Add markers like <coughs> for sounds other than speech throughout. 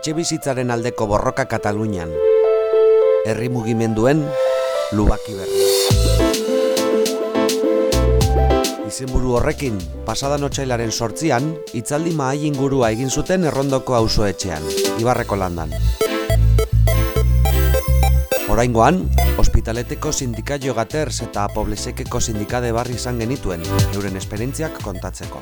Etxe bizitzaren aldeko borroka Katalunian. Herri mugimenduen lubaki berri. Izenburu horrekin, pasadan otxailaren sortzian, itzaldi mahai ingurua egin zuten errondoko auzo etxean, Ibarreko landan. Oraingoan, ospitaleteko sindikaio gaters eta poblesekeko sindikade barri izan genituen, euren esperientziak kontatzeko.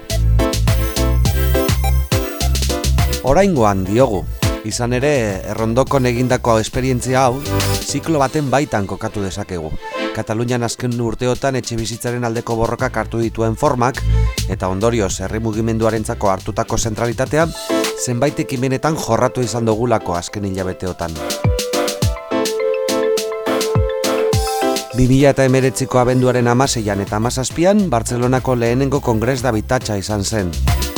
Oraingoan diogu, izan ere errondoko egindako esperientzia hau, ziklo baten baitan kokatu dezakegu. Katalunian azken urteotan etxe bizitzaren aldeko borrokak hartu dituen formak, eta ondorioz herri mugimenduarentzako hartutako zentralitatea, zenbait ekimenetan jorratu izan dugulako azken hilabeteotan. 2000 eta emeretziko abenduaren amaseian eta amazazpian, Bartzelonako lehenengo kongres da bitatxa izan zen.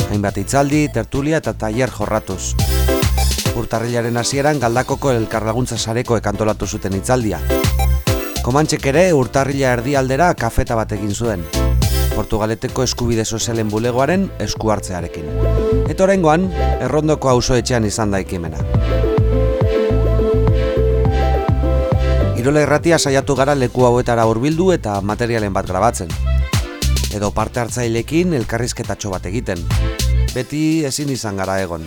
Hainbat itzaldi, tertulia eta tailer jorratuz. Urtarrilaren hasieran galdakoko elkarlaguntza sareko ekantolatu zuten itzaldia. Komantxek ere urtarrila erdialdera kafeta bat egin zuen. Portugaleteko eskubide sozialen bulegoaren esku hartzearekin. Eta horrengoan, errondoko auzo etxean izan da ekimena. Irola erratia saiatu gara leku hauetara hurbildu eta materialen bat grabatzen. Edo parte hartzailekin elkarrizketatxo bat egiten. Beti ezin izan gara egon.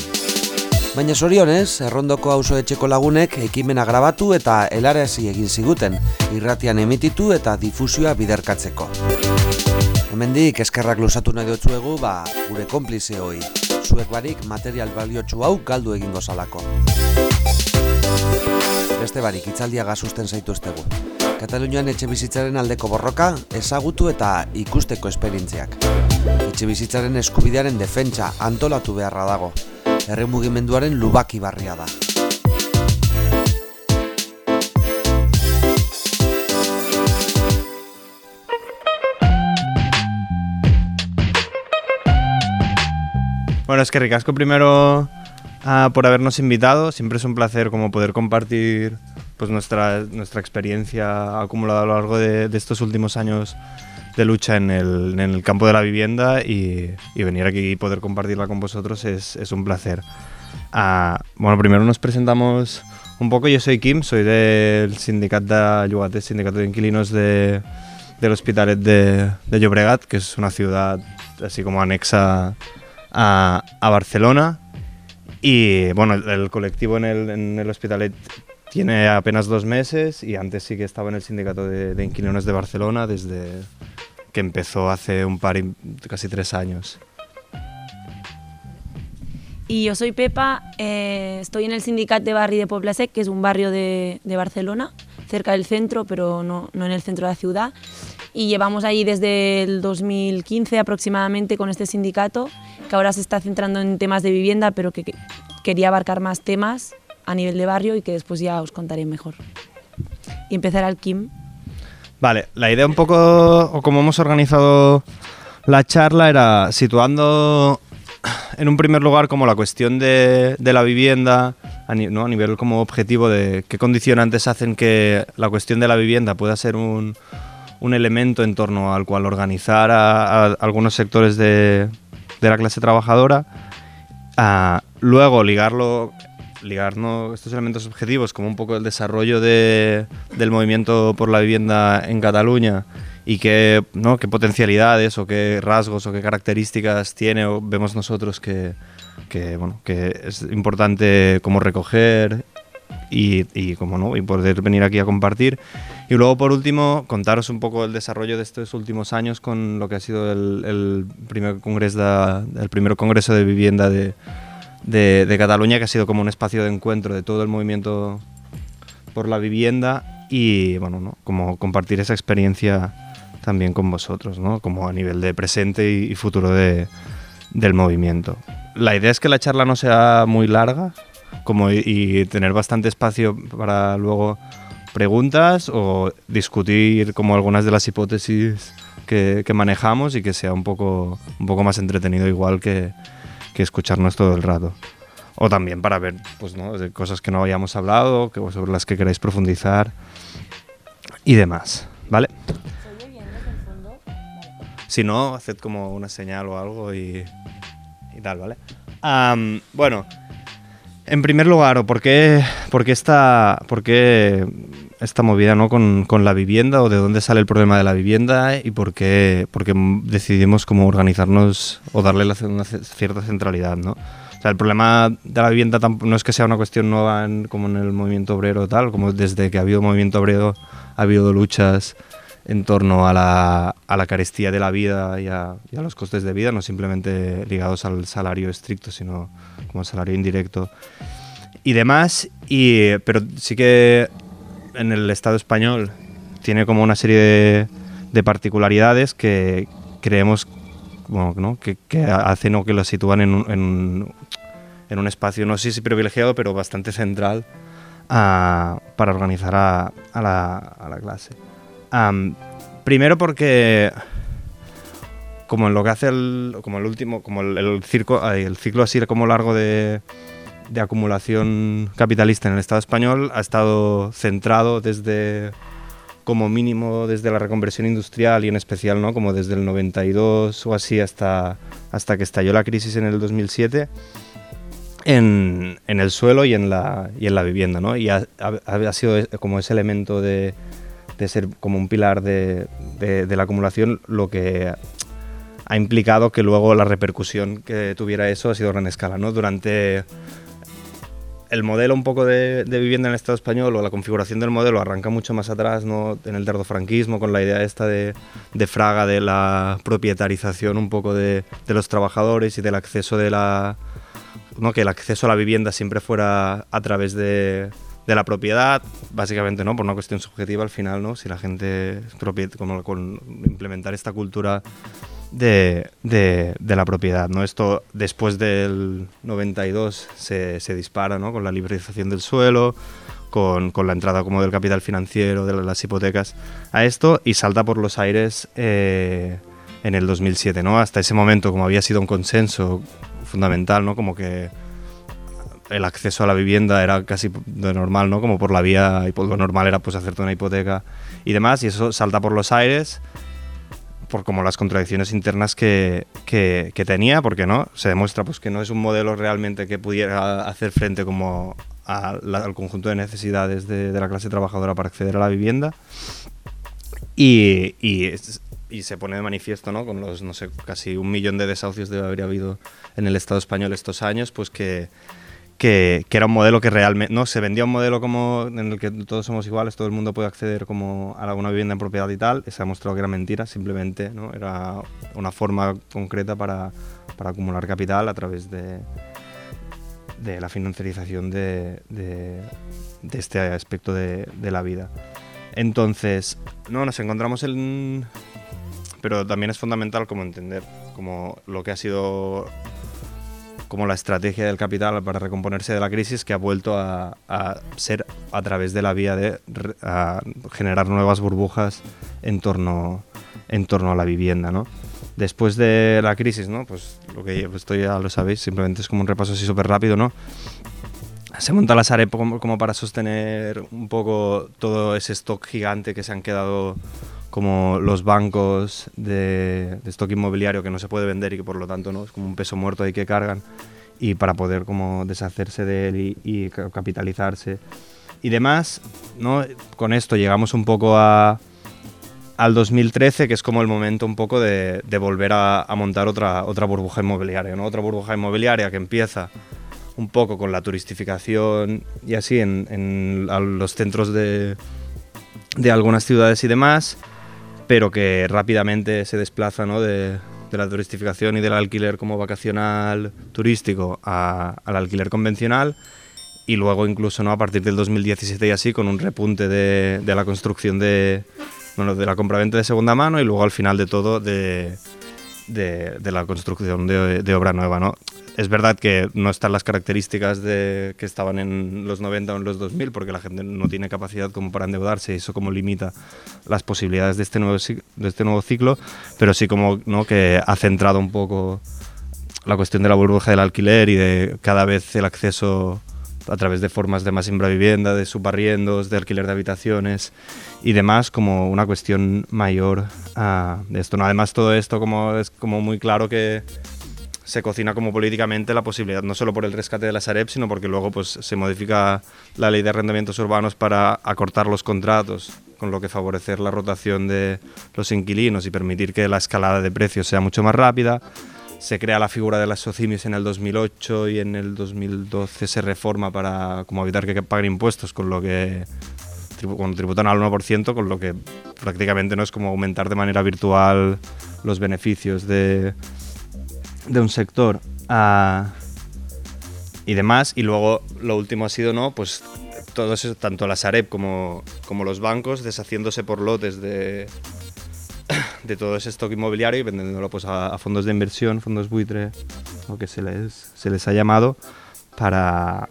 Baina zorionez, errondoko auzo etxeko lagunek ekimena grabatu eta helarazi egin ziguten, irratian emititu eta difusioa biderkatzeko. Hemendik eskerrak lusatu nahi dutzuegu, ba, gure konplize hoi. Zuek barik material baliotsu hau galdu egingo zalako beste barik itzaldia gasusten zaituztegu. Katalunian etxe bizitzaren aldeko borroka, ezagutu eta ikusteko esperientziak. Etxe bizitzaren eskubidearen defentsa antolatu beharra dago. Herri mugimenduaren lubaki barria da. Bueno, es que ricasco primero Ah, por habernos invitado. Siempre es un placer como poder compartir pues, nuestra, nuestra experiencia acumulada a lo largo de, estos últimos años de lucha en el, en el campo de la vivienda y, venir aquí y poder compartirla con vosotros es, es un placer. Ah, bueno, primero nos presentamos un poco. Yo soy Kim, soy del sindicato de Llugate, sindicato de inquilinos de, del Hospitalet de, de Llobregat, que es una ciudad así como anexa a, a Barcelona. Y bueno, el, colectivo en el, en el Hospitalet tiene apenas dos meses y antes sí que estaba en el sindicato de, de inquilinos de Barcelona desde que empezó hace un par, casi tres años. Y yo soy Pepa, eh, estoy en el sindicato de Barri de Poblasec, que es un barrio de, de Barcelona, cerca del centro, pero no, no, en el centro de la ciudad. Y llevamos ahí desde el 2015 aproximadamente con este sindicato que ahora se está centrando en temas de vivienda, pero que, quería abarcar más temas a nivel de barrio y que después ya os contaré mejor. Y empezar al Kim. Vale, la idea un poco, o como hemos organizado la charla, era situando en un primer lugar como la cuestión de, la vivienda, a, ¿no? a, nivel como objetivo de qué condicionantes hacen que la cuestión de la vivienda pueda ser un elemento en torno al cual organizar a algunos sectores de, de la clase trabajadora, a luego ligarlo, ligarnos estos elementos objetivos como un poco el desarrollo de, del movimiento por la vivienda en Cataluña y qué, ¿no? qué potencialidades o qué rasgos o qué características tiene o vemos nosotros que, que, bueno, que es importante como recoger y, y, como no, y poder venir aquí a compartir. Y luego, por último, contaros un poco el desarrollo de estos últimos años con lo que ha sido el, primer, congreso de, el primer congreso de vivienda de, de, Cataluña, que ha sido como un espacio de encuentro de todo el movimiento por la vivienda y bueno, ¿no? como compartir esa experiencia también con vosotros, ¿no? como a nivel de presente y, futuro de, del movimiento. La idea es que la charla no sea muy larga como y, tener bastante espacio para luego preguntas o discutir como algunas de las hipótesis que, que, manejamos y que sea un poco, un poco más entretenido igual que, que escucharnos todo el rato o también para ver pues, ¿no? de cosas que no hayamos hablado, que, sobre las que queráis profundizar y demás, ¿vale? Si no, haced como una señal o algo y, y tal, ¿vale? bueno, en primer lugar, ¿por qué, por qué, esta, por qué esta movida ¿no? con, con, la vivienda o de dónde sale el problema de la vivienda y por qué, por qué decidimos cómo organizarnos o darle una cierta centralidad, ¿no? el problema de la vivienda no es que sea una cuestión nueva como en el movimiento obrero tal, como desde que ha habido movimiento obrero ha habido luchas en torno a la, a la carestía de la vida y a, los costes de vida, no simplemente ligados al salario estricto, sino como salario indirecto y demás. Y, pero sí que en el Estado español tiene como una serie de, de particularidades que creemos bueno, que, que, hacen o que lo sitúan en, en, en un espacio, no sé si privilegiado, pero bastante central para organizar a, a, la, a la, clase. primero porque como en lo que hace el, como el último, como el, circo, el ciclo así como largo de, de, acumulación capitalista en el Estado español ha estado centrado desde como mínimo desde la reconversión industrial y en especial no como desde el 92 o así hasta hasta que estalló la crisis en el 2007 en, en, el suelo y en la, y en la vivienda, ¿no? Y ha, ha, sido como ese elemento de, de, ser como un pilar de, de, la acumulación lo que ha implicado que luego la repercusión que tuviera eso ha sido gran escala, ¿no? Durante el modelo un poco de, vivienda en el Estado español o la configuración del modelo arranca mucho más atrás, ¿no? En el tardofranquismo, con la idea esta de, de Fraga, de la propietarización un poco de, de los trabajadores y del acceso de la ¿no? que el acceso a la vivienda siempre fuera a través de, de, la propiedad, básicamente no por una cuestión subjetiva al final, ¿no? si la gente como con implementar esta cultura de, de, la propiedad. ¿no? Esto después del 92 se, se dispara ¿no? con la liberalización del suelo, con, con, la entrada como del capital financiero, de las hipotecas a esto y salta por los aires eh, en el 2007. ¿no? Hasta ese momento, como había sido un consenso fundamental, ¿no? Como que el acceso a la vivienda era casi de normal, ¿no? Como por la vía, lo normal era pues hacerte una hipoteca y demás, y eso salta por los aires por como las contradicciones internas que, que, tenía, porque no, se demuestra pues que no es un modelo realmente que pudiera hacer frente como al conjunto de necesidades de, de, la clase trabajadora para acceder a la vivienda. Y, y y se pone de manifiesto, ¿no? Con los, no sé, casi un millón de desahucios debe haber habido en el Estado español estos años, pues que, que, era un modelo que realmente, ¿no? Se vendía un modelo como en el que todos somos iguales, todo el mundo puede acceder como a alguna vivienda en propiedad y tal, se ha mostrado que era mentira, simplemente, ¿no? Era una forma concreta para, para acumular capital a través de, de la financiarización de, de, de este aspecto de, de, la vida. Entonces, no, nos encontramos en, pero también es fundamental como entender como lo que ha sido como la estrategia del capital para recomponerse de la crisis que ha vuelto a, ser a través de la vía de generar nuevas burbujas en torno, en torno a la vivienda, ¿no? Después de la crisis, ¿no? Pues lo que esto ya lo sabéis, simplemente es como un repaso así súper rápido, ¿no? Se monta la Sareb como, como para sostener un poco todo ese stock gigante que se han quedado como los bancos de, stock inmobiliario que no se puede vender y que por lo tanto no es como un peso muerto ahí que cargan y para poder como deshacerse de él y, capitalizarse y demás, ¿no? Con esto llegamos un poco a, al 2013, que es como el momento un poco de, de volver a, a, montar otra, otra burbuja inmobiliaria, ¿no? Otra burbuja inmobiliaria que empieza un poco con la turistificación y así en, en los centros de, de algunas ciudades y demás pero que rápidamente se desplaza ¿no? de, de, la turistificación y del alquiler como vacacional turístico al alquiler convencional y luego incluso ¿no? a partir del 2017 y así con un repunte de, de la construcción de, bueno, de la compraventa de segunda mano y luego al final de todo de, de, de la construcción de, de, obra nueva. ¿no? Es verdad que no están las características de, que estaban en los 90 o en los 2000 porque la gente no tiene capacidad como para endeudarse y eso como limita las posibilidades de este nuevo, de este nuevo ciclo, pero sí como ¿no? que ha centrado un poco la cuestión de la burbuja del alquiler y de cada vez el acceso a través de formas de más vivienda, de subarriendos, de alquiler de habitaciones y demás, como una cuestión mayor uh, de esto. ¿no? Además, todo esto como es como muy claro que se cocina como políticamente la posibilidad, no solo por el rescate de la Sareb, sino porque luego pues, se modifica la ley de arrendamientos urbanos para acortar los contratos, con lo que favorecer la rotación de los inquilinos y permitir que la escalada de precios sea mucho más rápida. Se crea la figura de las socimis en el 2008 y en el 2012 se reforma para como evitar que paguen impuestos, con lo que cuando tributan al 1%, con lo que prácticamente no es como aumentar de manera virtual los beneficios de, de un sector uh, y demás. Y luego lo último ha sido, ¿no? Pues todo eso, tanto la Sareb como, como los bancos deshaciéndose por lotes de, <coughs> de todo ese stock inmobiliario y vendiéndolo pues, a, a, fondos de inversión, fondos buitre, lo que se les, se les ha llamado, para,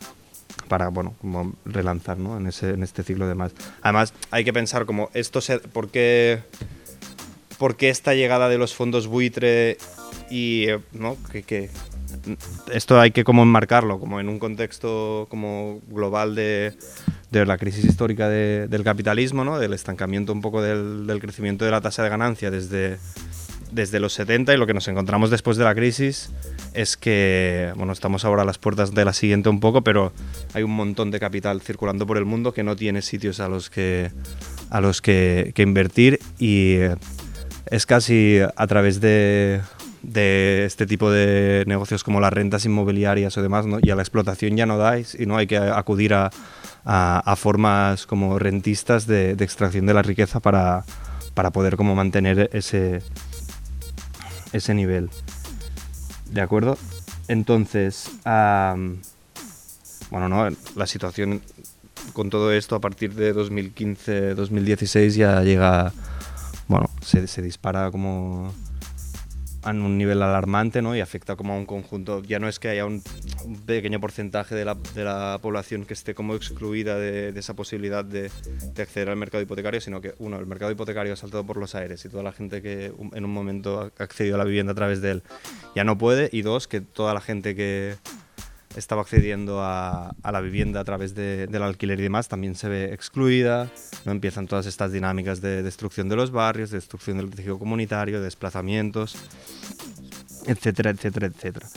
para bueno, como relanzar ¿no? en, ese, en este ciclo de más. Además, hay que pensar como esto se, ¿por, qué, ¿por qué esta llegada de los fondos buitre y ¿no? que, que esto hay que como enmarcarlo como en un contexto como global de, de la crisis histórica de, del capitalismo, ¿no? del estancamiento un poco del, del, crecimiento de la tasa de ganancia desde, desde los 70 y lo que nos encontramos después de la crisis es que, bueno, estamos ahora a las puertas de la siguiente un poco, pero hay un montón de capital circulando por el mundo que no tiene sitios a los que, a los que, que invertir y es casi a través de, de este tipo de negocios como las rentas inmobiliarias o demás, ¿no? y a la explotación ya no dais y no hay que acudir a, a, formas como rentistas de, extracción de la riqueza para, para poder como mantener ese, ese nivel. ¿De acuerdo? Entonces, bueno, no, la situación con todo esto a partir de 2015-2016 ya llega, bueno, se, se dispara como en un nivel alarmante ¿no? y afecta como a un conjunto. Ya no es que haya un, pequeño porcentaje de la, de la, población que esté como excluida de, de esa posibilidad de, de, acceder al mercado hipotecario, sino que, uno, el mercado hipotecario ha saltado por los aires y toda la gente que en un momento ha accedido a la vivienda a través de él ya no puede. Y dos, que toda la gente que estaba accediendo a, la vivienda a través de, del alquiler y demás también se ve excluida, no empiezan todas estas dinámicas de destrucción de los barrios, de destrucción del tejido comunitario, de desplazamientos, etcétera, etcétera, etcétera.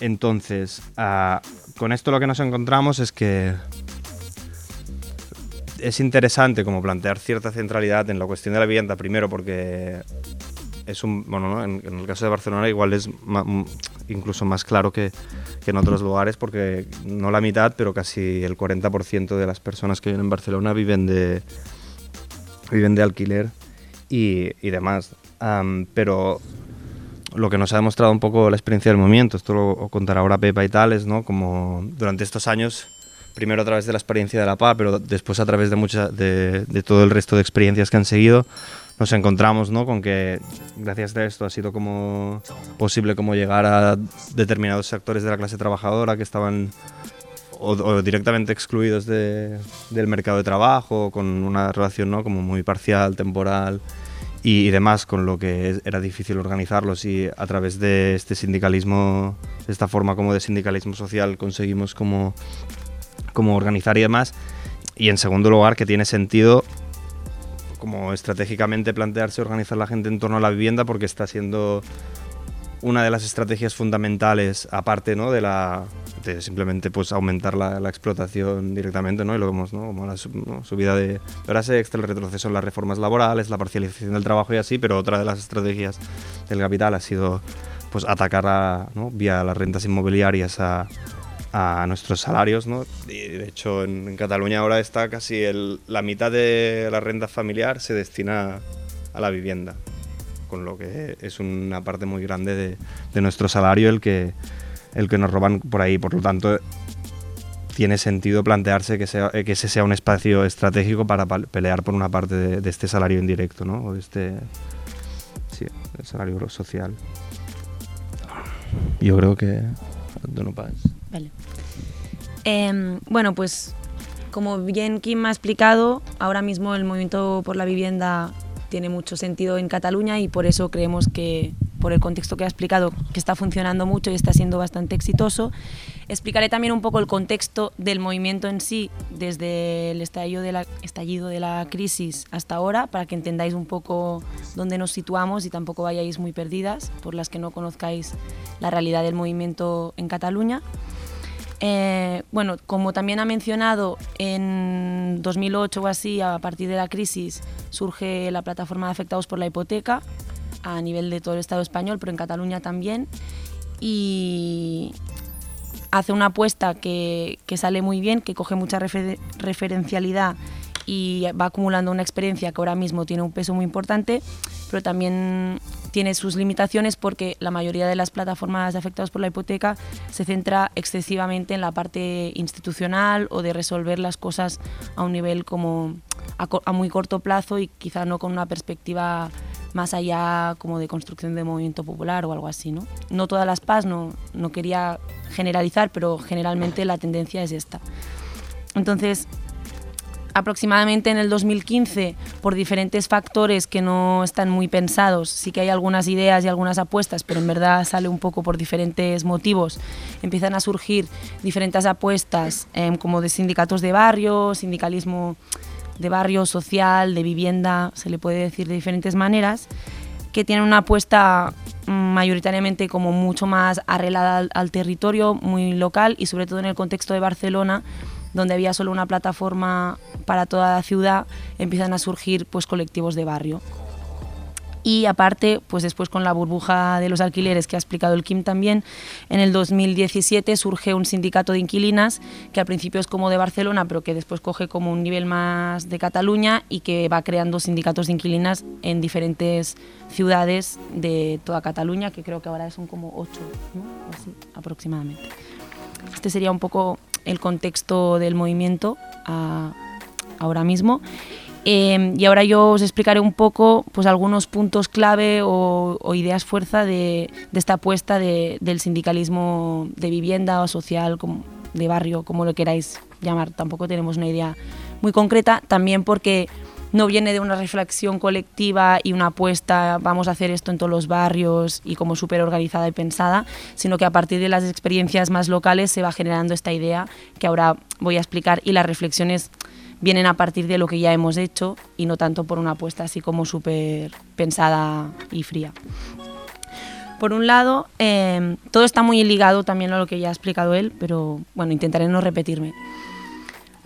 Entonces, uh, con esto lo que nos encontramos es que es interesante como plantear cierta centralidad en la cuestión de la vivienda, primero porque es un, bueno, ¿no? en, en, el caso de Barcelona igual es ma, incluso más claro que, que, en otros lugares porque no la mitad, pero casi el 40% de las personas que viven en Barcelona viven de, viven de alquiler y, y demás. Um, pero lo que nos ha demostrado un poco la experiencia del movimiento, esto lo contará ahora Pepa y tales, ¿no? como durante estos años primero a través de la experiencia de la PA, pero después a través de, mucha, de, de todo el resto de experiencias que han seguido, nos encontramos ¿no? con que gracias a esto ha sido como posible como llegar a determinados sectores de la clase trabajadora que estaban o, o directamente excluidos de, del mercado de trabajo, con una relación ¿no? como muy parcial, temporal y, y, demás, con lo que era difícil organizarlos y a través de este sindicalismo, de esta forma como de sindicalismo social conseguimos como, como organizar y demás. Y en segundo lugar, que tiene sentido como estratégicamente plantearse organizar la gente en torno a la vivienda porque está siendo una de las estrategias fundamentales, aparte ¿no? de, la, de simplemente pues, aumentar la, la explotación directamente, ¿no? y lo vemos ¿no? como la ¿no? subida de horas extra, el retroceso en las reformas laborales, la parcialización del trabajo y así, pero otra de las estrategias del capital ha sido pues, atacar a, ¿no? vía las rentas inmobiliarias a, a nuestros salarios, ¿no? Y de hecho en, en Cataluña ahora está casi el, la mitad de la renta familiar se destina a la vivienda, con lo que es una parte muy grande de, de nuestro salario el que, el que nos roban por ahí. Por lo tanto, tiene sentido plantearse que, sea, que ese sea un espacio estratégico para pelear por una parte de, este salario indirecto, ¿no? O de este sí, salario social. Yo creo que no Em, bueno, pues como bien Kim ha explicado, ahora mismo el movimiento por la vivienda tiene mucho sentido en Cataluña y por eso creemos que, por el contexto que ha explicado, que está funcionando mucho y está siendo bastante exitoso. Explicaré también un poco el contexto del movimiento en sí, desde el estallido de la, estallido de la crisis hasta ahora, para que entendáis un poco dónde nos situamos y tampoco vayáis muy perdidas por las que no conozcáis la realidad del movimiento en Cataluña. Eh, bueno, como también ha mencionado, en 2008 o así, a partir de la crisis, surge la plataforma de afectados por la hipoteca a nivel de todo el Estado español, pero en Cataluña también. Y hace una apuesta que, sale muy bien, que coge mucha referencialidad y va acumulando una experiencia que ahora mismo tiene un peso muy importante, pero también tiene sus limitaciones porque la mayoría de las plataformas afectadas por la hipoteca se centra excesivamente en la parte institucional o de resolver las cosas a un nivel como a, muy corto plazo y quizá no con una perspectiva más allá como de construcción de movimiento popular o algo así. No, no todas las PAS, no, no quería generalizar, pero generalmente la tendencia es esta. Entonces, aproximadamente en el 2015, por diferentes factores que no están muy pensados, sí que hay algunas ideas y algunas apuestas, pero en verdad sale un poco por diferentes motivos, empiezan a surgir diferentes apuestas em, como de sindicatos de barrio, sindicalismo de barrio, social, de vivienda, se le puede decir de diferentes maneras, que tienen una apuesta mm, mayoritariamente como mucho más arreglada al territorio, muy local y sobre todo en el contexto de Barcelona, donde había solo una plataforma para toda la ciudad, empiezan a surgir pues, colectivos de barrio. Y aparte, pues después con la burbuja de los alquileres que ha explicado el Kim también, en el 2017 surge un sindicato de inquilinas que al principio es como de Barcelona, pero que después coge como un nivel más de Cataluña y que va creando sindicatos de inquilinas en diferentes ciudades de toda Cataluña, que creo que ahora son como ocho, Así, aproximadamente. Este sería un poco el contexto del movimiento ahora mismo. Em, y ahora yo os explicaré un poco pues, algunos puntos clave o, ideas fuerza de, esta apuesta del sindicalismo de vivienda o social, de barrio, como lo queráis llamar. Tampoco tenemos una idea muy concreta, también porque no viene de una reflexión colectiva y una apuesta, vamos a hacer esto en todos los barrios y como súper organizada y pensada, sino que a partir de las experiencias más locales se va generando esta idea que ahora voy a explicar y las reflexiones vienen a partir de lo que ya hemos hecho y no tanto por una apuesta así como súper pensada y fría. Por un lado, eh, todo está muy ligado también a lo que ya ha explicado él, pero bueno, intentaré no repetirme.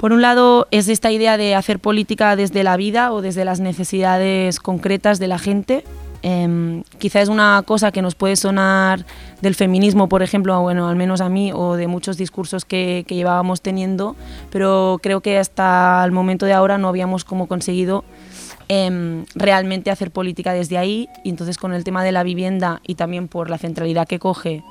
Por un lado es esta idea de hacer política desde la vida o desde las necesidades concretas de la gente. Eh, quizá es una cosa que nos puede sonar del feminismo, por ejemplo, bueno, al menos a mí, o de muchos discursos que, llevábamos teniendo, pero creo que hasta el momento de ahora no habíamos como conseguido em, realmente hacer política desde ahí. Y entonces con el tema de la vivienda y también por la centralidad que coge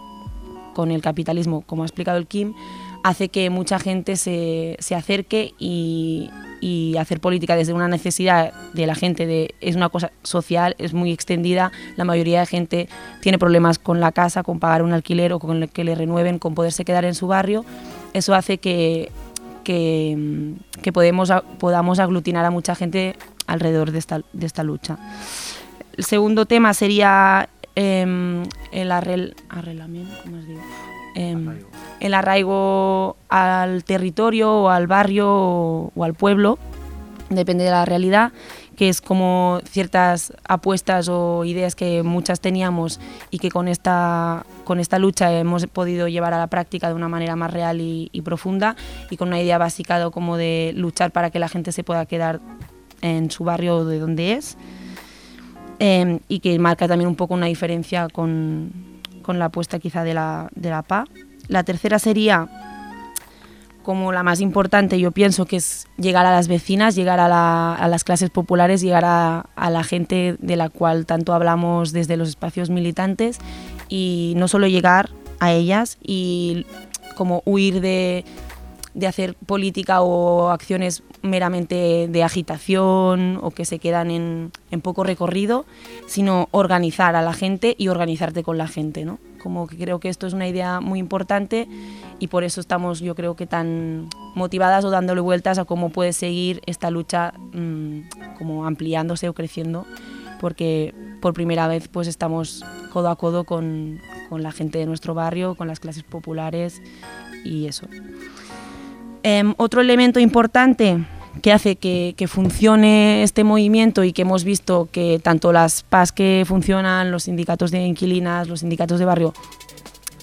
con el capitalismo, como ha explicado el Kim, hace que mucha gente se, se acerque y, y, hacer política desde una necesidad de la gente, de, es una cosa social, es muy extendida, la mayoría de gente tiene problemas con la casa, con pagar un alquiler o con que le renueven, con poderse quedar en su barrio, eso hace que, que, que podemos, podamos aglutinar a mucha gente alrededor de esta, de esta lucha. El segundo tema sería eh, el arrel. Em, el arraigo al territorio o al barrio o, al pueblo, depende de la realidad, que es como ciertas apuestas o ideas que muchas teníamos y que con esta, con esta lucha hemos podido llevar a la práctica de una manera más real y, profunda y con una idea básica como de luchar para que la gente se pueda quedar en su barrio de donde es em, y que marca también un poco una diferencia con, con la apuesta quizá de la, de la PA. La tercera sería como la más importante, yo pienso que es llegar a las vecinas, llegar a, las clases populares, llegar a, la gente de la cual tanto hablamos desde los espacios militantes y no solo llegar a ellas y como huir de hacer política o acciones meramente de agitación o que se quedan en, en, poco recorrido, sino organizar a la gente y organizarte con la gente, ¿no? Como que creo que esto es una idea muy importante y por eso estamos, yo creo que tan motivadas o dándole vueltas a cómo puede seguir esta lucha mmm, como ampliándose o creciendo, porque por primera vez pues estamos codo a codo con, con la gente de nuestro barrio, con las clases populares y eso. Eh, otro elemento importante que hace que, funcione este movimiento y que hemos visto que tanto las PAS que funcionan, los sindicatos de inquilinas, los sindicatos de barrio,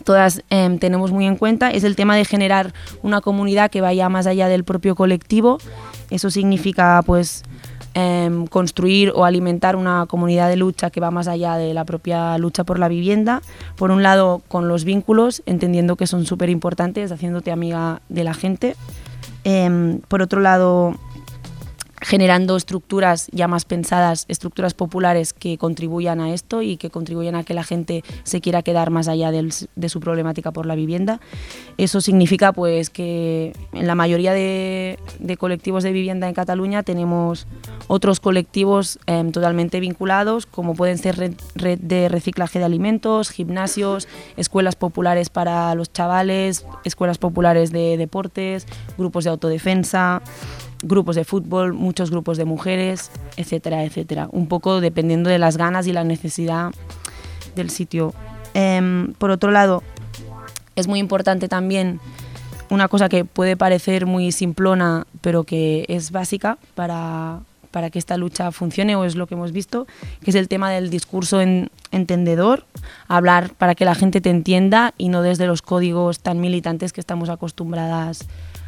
todas eh, tenemos muy en cuenta, es el tema de generar una comunidad que vaya más allá del propio colectivo. Eso significa pues eh, construir o alimentar una comunidad de lucha que va más allá de la propia lucha por la vivienda. Por un lado, con los vínculos, entendiendo que son súper importantes, haciéndote amiga de la gente. Eh, por otro lado, generando estructuras ya más pensadas, estructuras populares que contribuyan a esto y que contribuyan a que la gente se quiera quedar más allá del, de su problemática por la vivienda. Eso significa pues que en la mayoría de, colectivos de vivienda en Cataluña tenemos otros colectivos eh, totalmente vinculados, como pueden ser red, red de reciclaje de alimentos, gimnasios, escuelas populares para los chavales, escuelas populares de deportes, grupos de autodefensa, grupos de fútbol, muchos grupos de mujeres, etcétera, etcétera. Un poco dependiendo de las ganas y la necesidad del sitio. Eh, por otro lado, es muy importante también una cosa que puede parecer muy simplona, pero que es básica para, para que esta lucha funcione, o es lo que hemos visto, que es el tema del discurso en, entendedor, hablar para que la gente te entienda y no desde los códigos tan militantes que estamos acostumbradas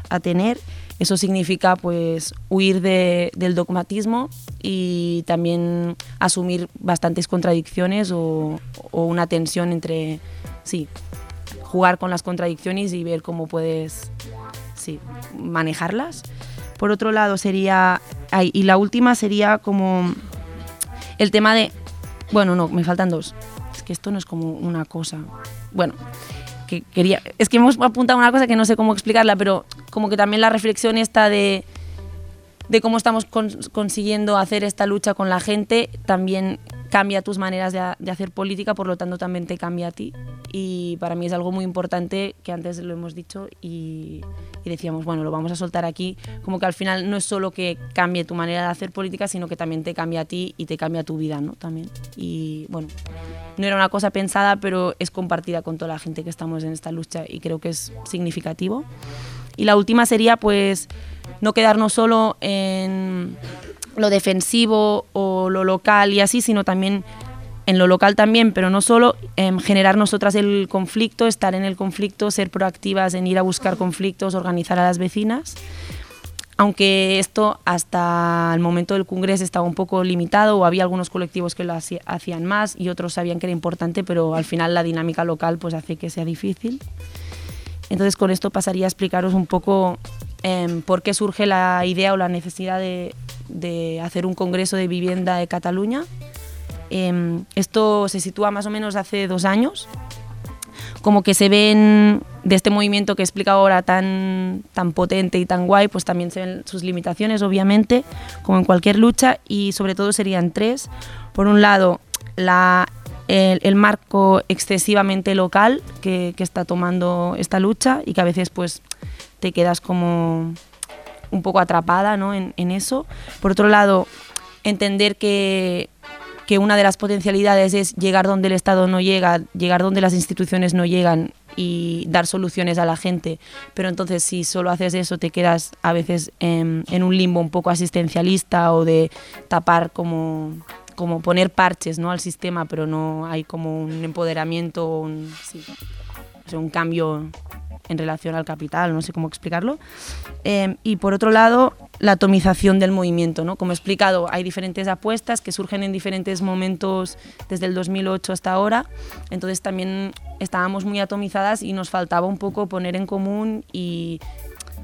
a tener. Eso significa pues huir de, del dogmatismo y también asumir bastantes contradicciones o, una tensión entre, sí, jugar con las contradicciones y ver cómo puedes, sí, manejarlas. Por otro lado sería, y la última sería como el tema de, bueno, no, me faltan dos, es que esto no es como una cosa, bueno, que quería, es que hemos apuntado una cosa que no sé cómo explicarla, pero como que también la reflexión está de, de cómo estamos con, consiguiendo hacer esta lucha con la gente, también cambia tus maneras de, de, hacer política, por lo tanto también te cambia a ti. Y para mí es algo muy importante que antes lo hemos dicho y, y, decíamos, bueno, lo vamos a soltar aquí, como que al final no es solo que cambie tu manera de hacer política, sino que también te cambia a ti y te cambia tu vida, ¿no? También. Y bueno, no era una cosa pensada, pero es compartida con toda la gente que estamos en esta lucha y creo que es significativo. Y la última sería, pues, no quedarnos solo en lo defensivo o lo local y así, sino también en lo local también, pero no solo, eh, generar nosotras el conflicto, estar en el conflicto, ser proactivas en ir a buscar conflictos, organizar a las vecinas. Aunque esto hasta el momento del Congreso estaba un poco limitado o había algunos colectivos que lo hacían más y otros sabían que era importante, pero al final la dinámica local pues hace que sea difícil. Entonces con esto pasaría a explicaros un poco eh, por qué surge la idea o la necesidad de, hacer un congreso de vivienda de Cataluña. Eh, esto se sitúa más o menos hace dos años. Como que se ven de este movimiento que he explicado ahora tan, tan potente y tan guay, pues también se ven sus limitaciones, obviamente, como en cualquier lucha, y sobre todo serían tres. Por un lado, la, el, marco excesivamente local que, está tomando esta lucha y que a veces pues te quedas como un poco atrapada ¿no? en, eso. Por otro lado, entender que, que, una de las potencialidades es llegar donde el Estado no llega, llegar donde las instituciones no llegan y dar soluciones a la gente. Pero entonces si solo haces eso te quedas a veces en, un limbo un poco asistencialista o de tapar como como poner parches ¿no? al sistema, pero no hay como un empoderamiento, un, un cambio en relación al capital, no sé cómo explicarlo. Eh, y por otro lado, la atomización del movimiento. ¿no? Como he explicado, hay diferentes apuestas que surgen en diferentes momentos desde el 2008 hasta ahora, entonces también estábamos muy atomizadas y nos faltaba un poco poner en común y,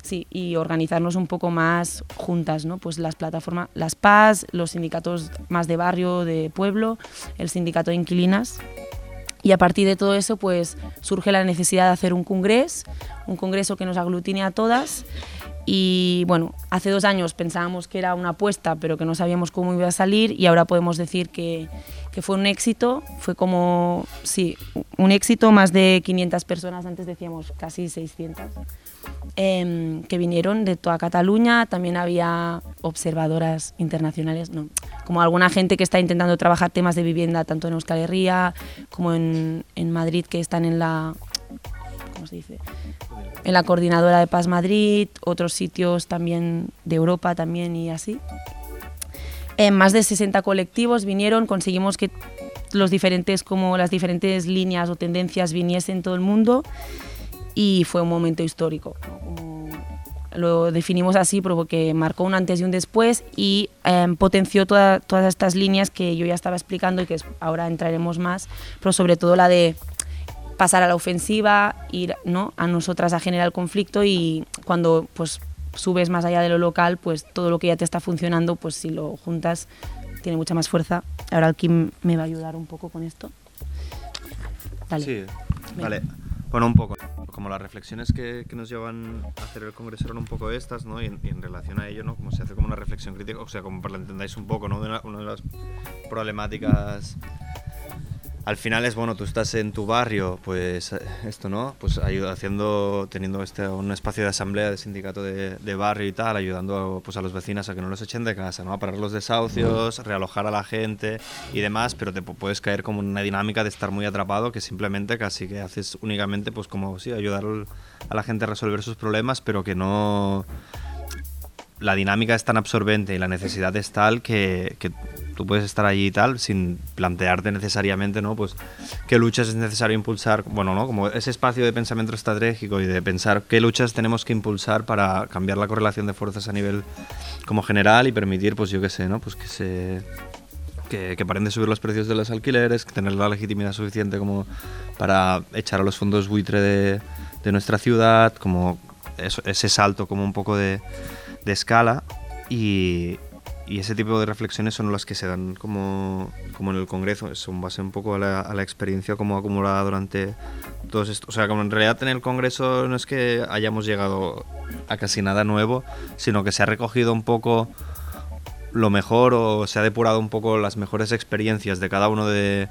sí, y organizarnos un poco más juntas, ¿no? Pues las plataformas, las PAS, los sindicatos más de barrio, de pueblo, el sindicato de inquilinas Y a partir de todo eso, pues surge la necesidad de hacer un congreso, un congreso que nos aglutine a todas. Y bueno, hace dos años pensábamos que era una apuesta, pero que no sabíamos cómo iba a salir y ahora podemos decir que, que fue un éxito. Fue como, sí, un éxito, más de 500 personas, antes decíamos casi 600. Em, que vinieron de toda Cataluña, también había observadoras internacionales, no, como alguna gente que está intentando trabajar temas de vivienda tanto en Euskal Herria como en, en Madrid, que están en la, ¿cómo se dice? En la coordinadora de Paz Madrid, otros sitios también de Europa también y así. En más de 60 colectivos vinieron, conseguimos que los diferentes, como las diferentes líneas o tendencias viniesen todo el mundo y fue un momento histórico. Lo definimos así porque marcó un antes y un después y em, potenció todas estas líneas que yo ya estaba explicando y que ahora entraremos más, pero sobre todo la de pasar a la ofensiva, ir ¿no? a nosotras a generar conflicto y cuando pues subes más allá de lo local, pues todo lo que ya te está funcionando, pues si lo juntas tiene mucha más fuerza. Ahora el Kim me va a ayudar un poco con esto. Dale. Sí, vale. Bueno, un poco. Como las reflexiones que, que, nos llevan a hacer el Congreso eran un poco estas, ¿no? Y en, relación a ello, ¿no? Como se hace como una reflexión crítica, o sea, como para que entendáis un poco, ¿no? De una de las problemáticas al final es bueno, tú estás en tu barrio, pues eh, esto, ¿no? Pues ayuda, haciendo, teniendo este, un espacio de asamblea de sindicato de, de, barrio y tal, ayudando pues, a los vecinos a que no los echen de casa, ¿no? A parar los desahucios, realojar a la gente y demás, pero te puedes caer como en una dinámica de estar muy atrapado que simplemente casi que haces únicamente, pues como, sí, ayudar a la gente a resolver sus problemas, pero que no la dinámica es tan absorbente y la necesidad es tal que, que, tú puedes estar allí y tal sin plantearte necesariamente, ¿no? Pues qué luchas es necesario impulsar, bueno, ¿no? Como ese espacio de pensamiento estratégico y de pensar qué luchas tenemos que impulsar para cambiar la correlación de fuerzas a nivel como general y permitir, pues yo qué sé, ¿no? Pues que se que, que, paren de subir los precios de los alquileres, tener la legitimidad suficiente como para echar a los fondos buitre de, de nuestra ciudad, como ese salto como un poco de, de escala y, y, ese tipo de reflexiones son las que se dan como, como en el Congreso, son base un poco a la, a la experiencia como acumulada durante todos estos... O sea, como en realidad en el Congreso no es que hayamos llegado a casi nada nuevo, sino que se ha recogido un poco lo mejor o se ha depurado un poco las mejores experiencias de cada uno de,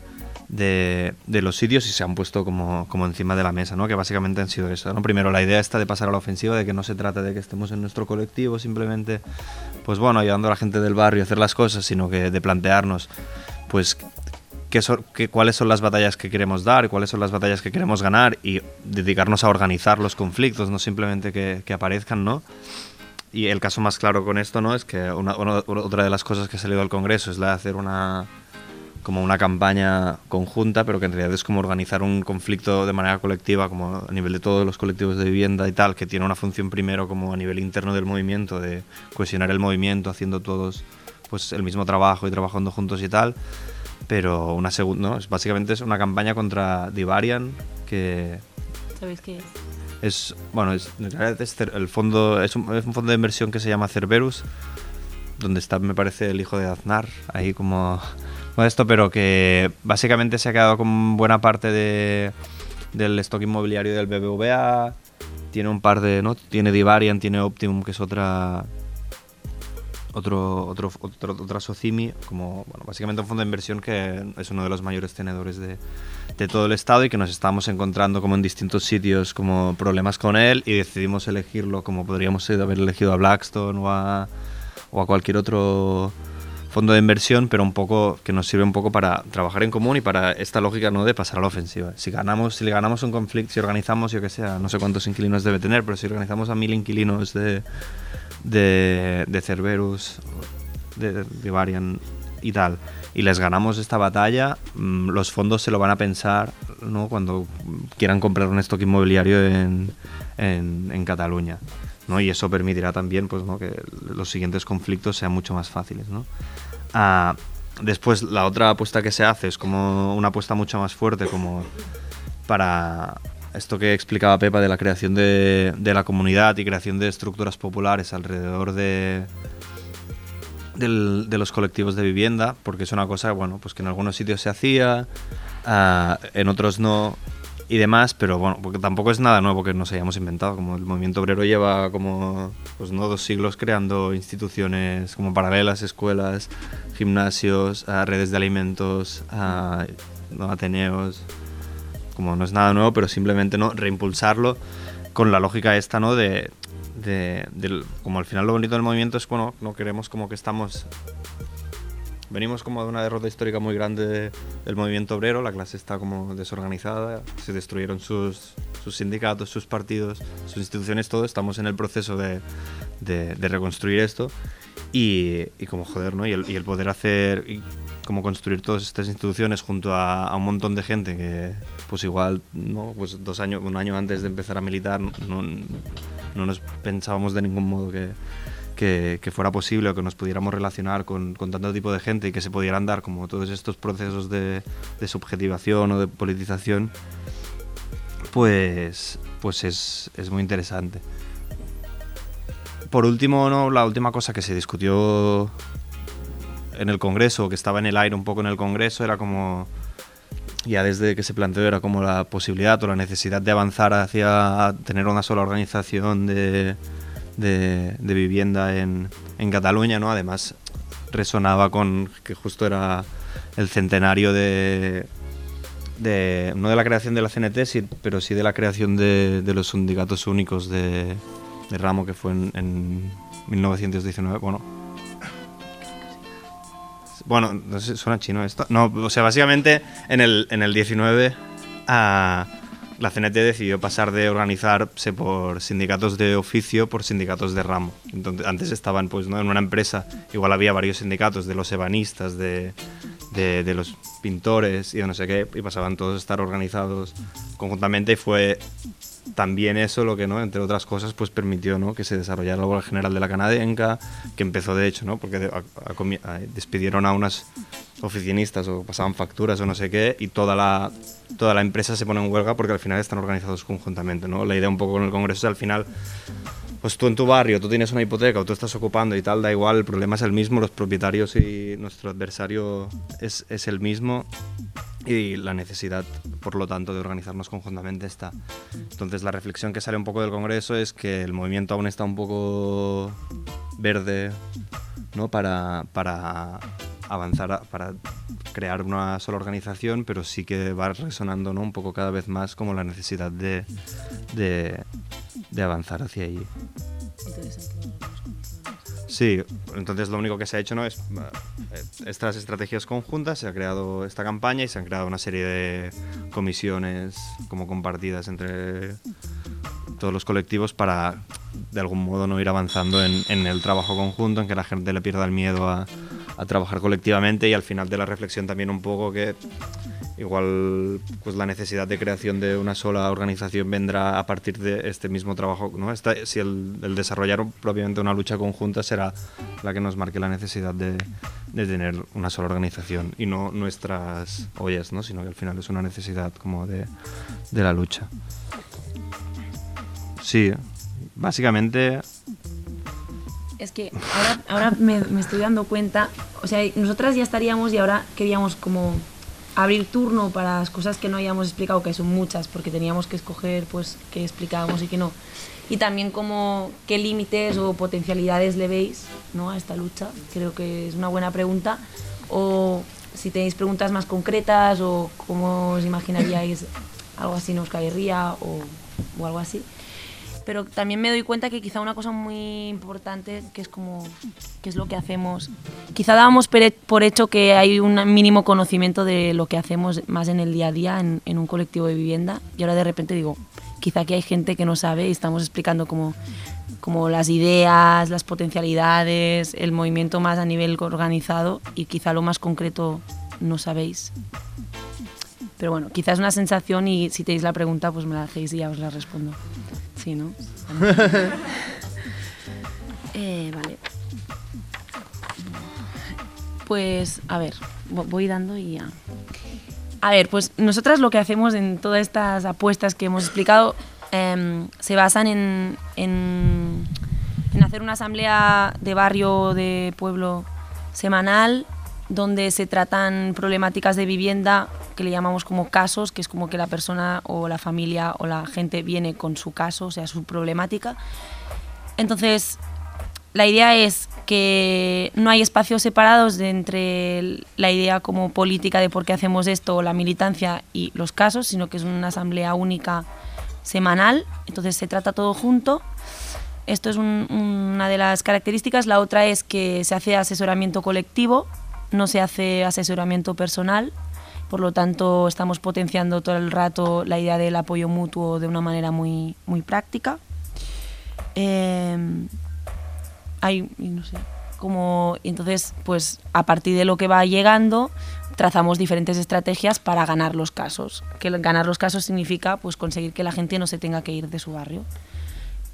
de, los sitios y se han puesto como, como encima de la mesa, ¿no? que básicamente han sido eso. ¿no? Primero, la idea está de pasar a la ofensiva, de que no se trata de que estemos en nuestro colectivo simplemente, pues bueno, ayudando a la gente del barrio a hacer las cosas, sino que de plantearnos, pues, qué son, qué, cuáles son las batallas que queremos dar, cuáles son las batallas que queremos ganar y dedicarnos a organizar los conflictos, no simplemente que, que aparezcan, ¿no? Y el caso más claro con esto, ¿no? Es que una, una, otra de las cosas que ha salido al Congreso es la de hacer una como una campaña conjunta, pero que en realidad es como organizar un conflicto de manera colectiva, como a nivel de todos los colectivos de vivienda y tal, que tiene una función primero como a nivel interno del movimiento, de cohesionar el movimiento, haciendo todos pues el mismo trabajo y trabajando juntos y tal, pero una segunda, ¿no? es, básicamente es una campaña contra Divarian que... ¿Sabéis qué es? Es, bueno, es, en realidad es el fondo, es un, es un fondo de inversión que se llama Cerberus, donde está, me parece, el hijo de Aznar, ahí como esto, pero que básicamente se ha quedado con buena parte de, del stock inmobiliario del BBVA. Tiene un par de, ¿no? Tiene Divarian, tiene Optimum, que es otra otro, otro, otro, otra Socimi, como bueno, básicamente un fondo de inversión que es uno de los mayores tenedores de, de, todo el estado y que nos estamos encontrando como en distintos sitios como problemas con él y decidimos elegirlo como podríamos haber elegido a Blackstone o a, o a cualquier otro fondo de inversión, pero un poco que nos sirve un poco para trabajar en común y para esta lógica no de pasar a la ofensiva. Si ganamos, si le ganamos un conflicto, si organizamos, yo que sé, no sé cuántos inquilinos debe tener, pero si organizamos a mil inquilinos de, de, de Cerberus, de, de Varian y tal, y les ganamos esta batalla, mm, los fondos se lo van a pensar ¿no? cuando quieran comprar un stock inmobiliario en, en, en Cataluña. ¿no? Y eso permitirá también pues, ¿no? que los siguientes conflictos sean mucho más fáciles. ¿no? Después, la otra apuesta que se hace es como una apuesta mucho más fuerte, como para esto que explicaba Pepa de la creación de, la comunidad y creación de estructuras populares alrededor de los colectivos de vivienda, porque es una cosa bueno, pues que en algunos sitios se hacía, ah, en otros no y demás, pero bueno, porque tampoco es nada nuevo que nos hayamos inventado, como el movimiento obrero lleva como pues no dos siglos creando instituciones como paralelas, escuelas, gimnasios, redes de alimentos, ah, ¿no? ateneos, como no es nada nuevo, pero simplemente no reimpulsarlo con la lógica esta, ¿no? De, de, del- como al final lo bonito del movimiento es bueno, no queremos como que estamos venimos como de una derrota histórica muy grande de- del movimiento obrero, la clase está como desorganizada, se destruyeron sus, sus sindicatos, sus partidos, sus instituciones, todo, estamos en el proceso de, de- de reconstruir esto y, y como joder, ¿no? Y el, y el poder hacer, y como construir todas estas instituciones junto a, a un montón de gente que pues igual, ¿no? Pues dos años, un año antes de empezar a militar no, no nos pensábamos de ningún modo que, que, que fuera posible o que nos pudiéramos relacionar con, con tanto tipo de gente y que se pudieran dar como todos estos procesos de, de subjetivación o de politización, pues, pues es, es muy interesante. Por último, ¿no? la última cosa que se discutió en el Congreso, que estaba en el aire un poco en el Congreso, era como, ya desde que se planteó, era como la posibilidad o la necesidad de avanzar hacia tener una sola organización de, de, vivienda en, en Cataluña, ¿no? Además, resonaba con que justo era el centenario de, de no de la creación de la CNT, sí, pero sí de la creación de, de los sindicatos únicos de, ramo que fue en, en 1919. Bueno, bueno, no sé, suena chino esto. No, o sea, básicamente en el, en el 19 ah, la CNT decidió pasar de organizarse por sindicatos de oficio por sindicatos de ramo. Entonces, antes estaban pues ¿no? en una empresa, igual había varios sindicatos de los ebanistas, de, de, los pintores y de no sé qué, y pasaban todos a estar organizados conjuntamente y fue también eso lo que, ¿no? entre otras cosas, pues permitió ¿no? que se desarrollara la general de la canadenca, que empezó de hecho, ¿no? porque despidieron a unas oficinistas o pasaban facturas o no sé qué, y toda la, toda la empresa se pone en huelga porque al final están organizados conjuntamente. ¿no? La idea un poco con el Congreso es al final, pues tú en tu barrio, tú tienes una hipoteca o tú estás ocupando y tal, da igual, el problema es el mismo, los propietarios y nuestro adversario es, es el mismo y la necesidad, por lo tanto, de organizarnos conjuntamente está. Entonces la reflexión que sale un poco del Congreso es que el movimiento aún está un poco verde ¿no? para, para avanzar, para crear una sola organización, pero sí que va resonando ¿no? un poco cada vez más como la necesidad de, de, de avanzar hacia allí. Sí, entonces lo único que se ha hecho ¿no? es eh, estas estrategias conjuntas, se ha creado esta campaña y se han creado una serie de comisiones como compartidas entre todos los colectivos para de algún modo no ir avanzando en, en el trabajo conjunto, en que la gente le pierda el miedo a, a trabajar colectivamente y al final de la reflexión también un poco que igual pues la necesidad de creación de una sola organización vendrá a partir de este mismo trabajo ¿no? Esta- si el, el desarrollar propiamente una lucha conjunta será la que nos marque la necesidad de, de tener una sola organización y no nuestras ollas ¿no? sino que al final es una necesidad como de, de la lucha sí básicamente Es que ahora, ahora me, me estoy dando cuenta, o sea, nosotras ya estaríamos y ahora queríamos como abrir turno para las cosas que no hayamos explicado, que son muchas, porque teníamos que escoger pues qué explicábamos y qué no. Y también como qué límites o potencialidades le veis ¿no? a esta lucha, creo que es una buena pregunta. O si tenéis preguntas más concretas o cómo os imaginaríais algo así Euskal Herria o, o algo así pero también me doy cuenta que quizá una cosa muy importante, que es como, qué es lo que hacemos, quizá dábamos por hecho que hay un mínimo conocimiento de lo que hacemos más en el día a día en, en un colectivo de vivienda, y ahora de repente digo, quizá aquí hay gente que no sabe y estamos explicando como, como las ideas, las potencialidades, el movimiento más a nivel organizado, y quizá lo más concreto no sabéis. Pero bueno, quizás una sensación y si tenéis la pregunta, pues me la hacéis y ya os la respondo. Sí, ¿no? <laughs> Eh, vale. Pues, a ver, vo- voy dando y ya. A ver, pues nosotras lo que hacemos en todas estas apuestas que hemos explicado em, se basan en, en, en hacer una asamblea de barrio, de pueblo semanal, donde se tratan problemáticas de vivienda que le llamamos como casos, que es como que la persona o la familia o la gente viene con su caso, o sea, su problemática. Entonces, la idea es que no hay espacios separados entre la idea como política de por qué hacemos esto, la militancia y los casos, sino que es una asamblea única semanal, entonces se trata todo junto. Esto es una de las características. La otra es que se hace asesoramiento colectivo, no se hace asesoramiento personal, por lo tanto estamos potenciando todo el rato la idea del apoyo mutuo de una manera muy, muy práctica. Em, hay, no sé, como, entonces, pues a partir de lo que va llegando, trazamos diferentes estrategias para ganar los casos. Que ganar los casos significa pues conseguir que la gente no se tenga que ir de su barrio.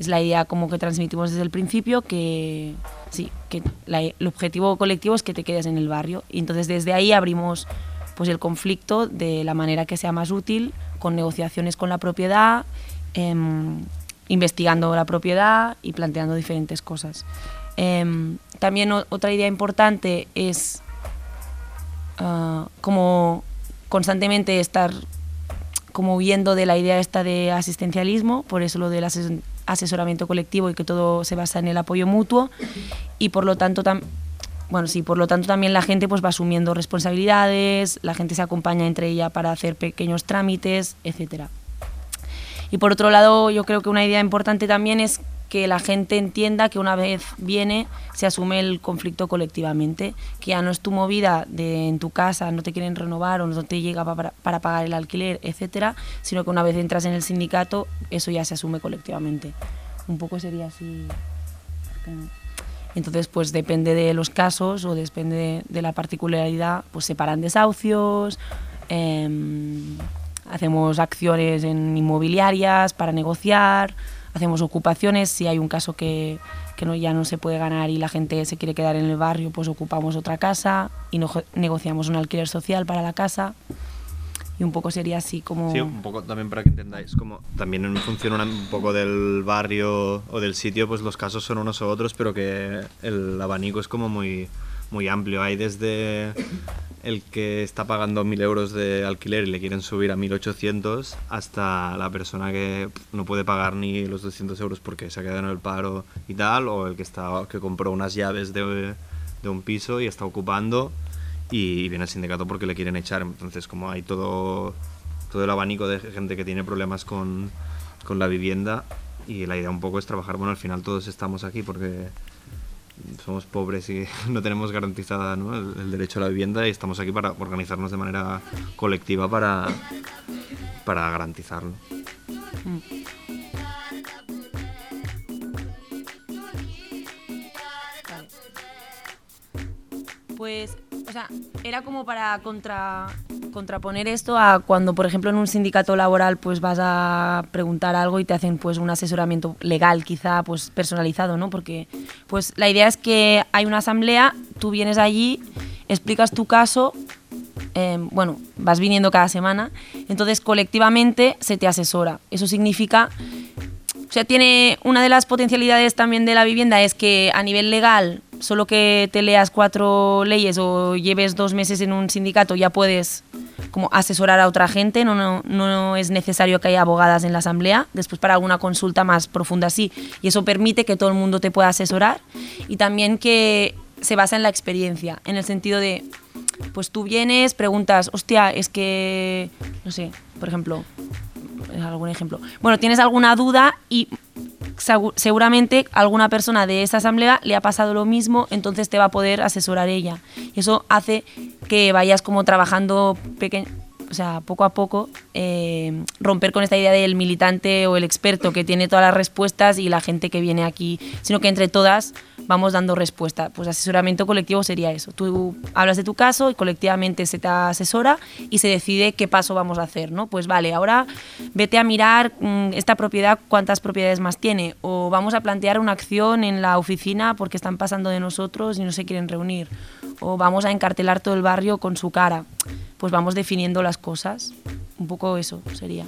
Es la idea como que transmitimos desde el principio que sí, que el objetivo colectivo es que te quedes en el barrio y entonces desde ahí abrimos pues el conflicto de la manera que sea más útil con negociaciones con la propiedad, em, investigando la propiedad y planteando diferentes cosas. Em, también otra idea importante es ah, como constantemente estar como huyendo de la idea esta de asistencialismo, por eso lo del asesoramiento colectivo y que todo se basa en el apoyo mutuo y por lo tanto bueno, sí, por lo tanto también la gente pues va asumiendo responsabilidades, la gente se acompaña entre ella para hacer pequeños trámites, etcétera. Y por otro lado, yo creo que una idea importante también es que la gente entienda que una vez viene se asume el conflicto colectivamente, que ya no es tu movida de en tu casa no te quieren renovar o no te llega para, para pagar el alquiler, etcétera, sino que una vez entras en el sindicato eso ya se asume colectivamente. Un poco sería así. Entonces, pues depende de los casos o depende de, la particularidad, pues separan desahucios, em, hacemos acciones en inmobiliarias para negociar, hacemos ocupaciones, si hay un caso que, que no, ya no se puede ganar y la gente se quiere quedar en el barrio, pues ocupamos otra casa y no, negociamos un alquiler social para la casa. Y un poco sería así como... Sí, un poco también para que entendáis, como también en función un poco del barrio o del sitio, pues los casos son unos u otros, pero que el abanico es como muy, muy amplio. Hay desde el que está pagando 1.000 euros de alquiler y le quieren subir a 1.800 hasta la persona que no puede pagar ni los 200 euros porque se ha quedado en el paro y tal, o el que, está, que compró unas llaves de, de un piso y está ocupando y viene al sindicato porque le quieren echar. Entonces, como hay todo, todo el abanico de gente que tiene problemas con, con la vivienda y la idea un poco es trabajar, bueno, al final todos estamos aquí porque somos pobres y <laughs> no tenemos garantizada ¿no? el, derecho a la vivienda y estamos aquí para organizarnos de manera colectiva para, para garantizarlo. Pues, o sea, era como para contra, contraponer esto a cuando, por ejemplo, en un sindicato laboral pues vas a preguntar algo y te hacen pues un asesoramiento legal, quizá pues personalizado, ¿no? Porque pues la idea es que hay una asamblea, tú vienes allí, explicas tu caso, em, bueno, vas viniendo cada semana, entonces colectivamente se te asesora. Eso significa o sea, tiene una de las potencialidades también de la vivienda es que a nivel legal, solo que te leas cuatro leyes o lleves dos meses en un sindicato, ya puedes como asesorar a otra gente, no, no, no es necesario que haya abogadas en la asamblea, después para alguna consulta más profunda sí, y eso permite que todo el mundo te pueda asesorar y también que se basa en la experiencia, en el sentido de, pues tú vienes, preguntas, hostia, es que, no sé, por ejemplo, algún ejemplo. Bueno, tienes alguna duda y seguramente alguna persona de esa asamblea le ha pasado lo mismo, entonces te va a poder asesorar ella. Y eso hace que vayas como trabajando o sea, poco a poco, eh, romper con esta idea del militante o el experto que tiene todas las respuestas y la gente que viene aquí, sino que entre todas vamos dando respuesta. Pues asesoramiento colectivo sería eso. Tú hablas de tu caso y colectivamente se te asesora y se decide qué paso vamos a hacer, ¿no? Pues vale, ahora vete a mirar mm, esta propiedad, cuántas propiedades más tiene, o vamos a plantear una acción en la oficina porque están pasando de nosotros y no se quieren reunir, o vamos a encartelar todo el barrio con su cara. Pues vamos definiendo las cosas. Un poco eso sería.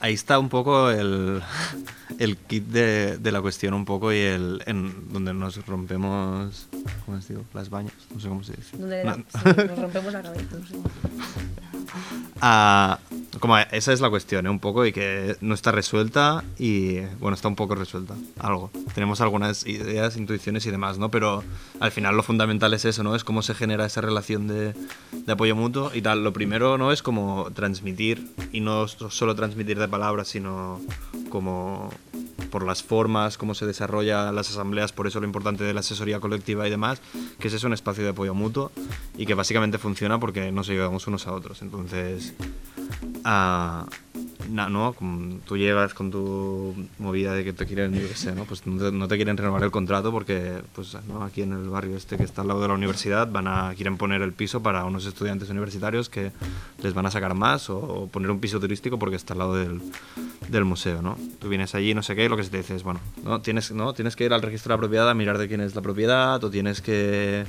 Ahí está un poco el, el kit de, de, la cuestión un poco y el en donde nos rompemos ¿cómo les digo? Las bañas, no sé cómo se dice. Donde No. sí, nos <laughs> rompemos la cabeza. no sé. Ah, como esa es la cuestión, ¿eh? un poco, y que no está resuelta y, bueno, está un poco resuelta, algo. Tenemos algunas ideas, intuiciones y demás, ¿no? Pero al final lo fundamental es eso, ¿no? Es cómo se genera esa relación de, de apoyo mutuo y tal. Lo primero, ¿no? Es como transmitir, y no solo transmitir de palabras, sino como por las formas, cómo se desarrollan las asambleas, por eso lo importante de la asesoría colectiva y demás, que es un espacio de apoyo mutuo y que básicamente funciona porque nos ayudamos unos a otros. Entonces, ah, ¿no? Como tú llegas con tu movida de que te quieren, yo sé, ¿no? Pues no te, no te quieren renovar el contrato porque, pues, ¿no? Aquí en el barrio este que está al lado de la universidad van a, quieren poner el piso para unos estudiantes universitarios que les van a sacar más o, o poner un piso turístico porque está al lado del, del museo, ¿no? Tú vienes allí, no sé qué, y lo que se te dice es, bueno, ¿no? Tienes, ¿no? Tienes que ir al registro de la propiedad a mirar de quién es la propiedad o tienes que...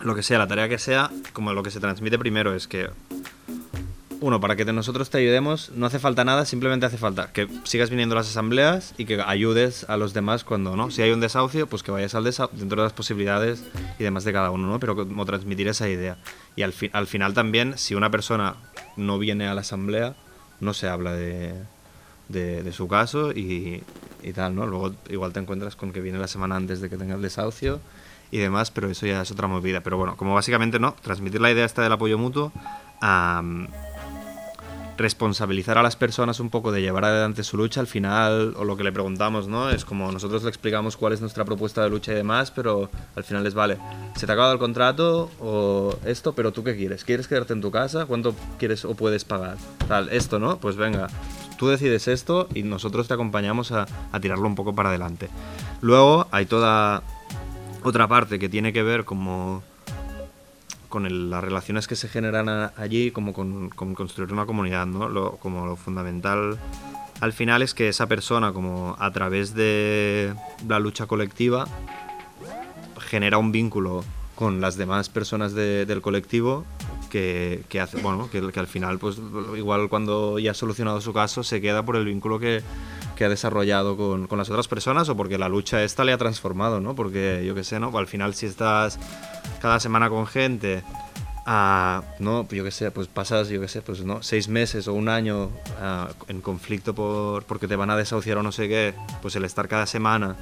Lo que sea, la tarea que sea, como lo que se transmite primero es que uno, para que nosotros te ayudemos, no hace falta nada, simplemente hace falta que sigas viniendo a las asambleas y que ayudes a los demás cuando, ¿no? Si hay un desahucio, pues que vayas al desahucio dentro de las posibilidades y demás de cada uno, ¿no? Pero como transmitir esa idea. Y al, al final también, si una persona no viene a la asamblea, no se habla de, de, su caso y, y tal, ¿no? Luego igual te encuentras con que viene la semana antes de que tenga el desahucio y demás, pero eso ya es otra movida. Pero bueno, como básicamente no, transmitir la idea esta del apoyo mutuo, responsabilizar a las personas un poco de llevar adelante su lucha, al final, o lo que le preguntamos, ¿no? Es como nosotros le explicamos cuál es nuestra propuesta de lucha y demás, pero al final les vale, se te ha acabado el contrato o esto, pero tú qué quieres? ¿Quieres quedarte en tu casa? ¿Cuánto quieres o puedes pagar? Tal, esto, ¿no? Pues venga, tú decides esto y nosotros te acompañamos a, a tirarlo un poco para adelante. Luego hay toda otra parte que tiene que ver como con el- las relaciones que se generan a- allí, como con, con construir una comunidad, ¿no? Lo, como lo fundamental al final es que esa persona, como a través de la lucha colectiva, genera un vínculo con las demás personas de- del colectivo que, que hace, bueno, que, que al final, pues igual cuando ya ha solucionado su caso, se queda por el vínculo que, que ha desarrollado con, con las otras personas o porque la lucha esta le ha transformado, ¿no? Porque yo qué sé, ¿no? Al final si estás cada semana con gente, ah, no, yo qué sé, pues pasas, yo qué sé, pues no, seis meses o un año en conflicto por, porque te van a desahuciar o no sé qué, pues el estar cada semana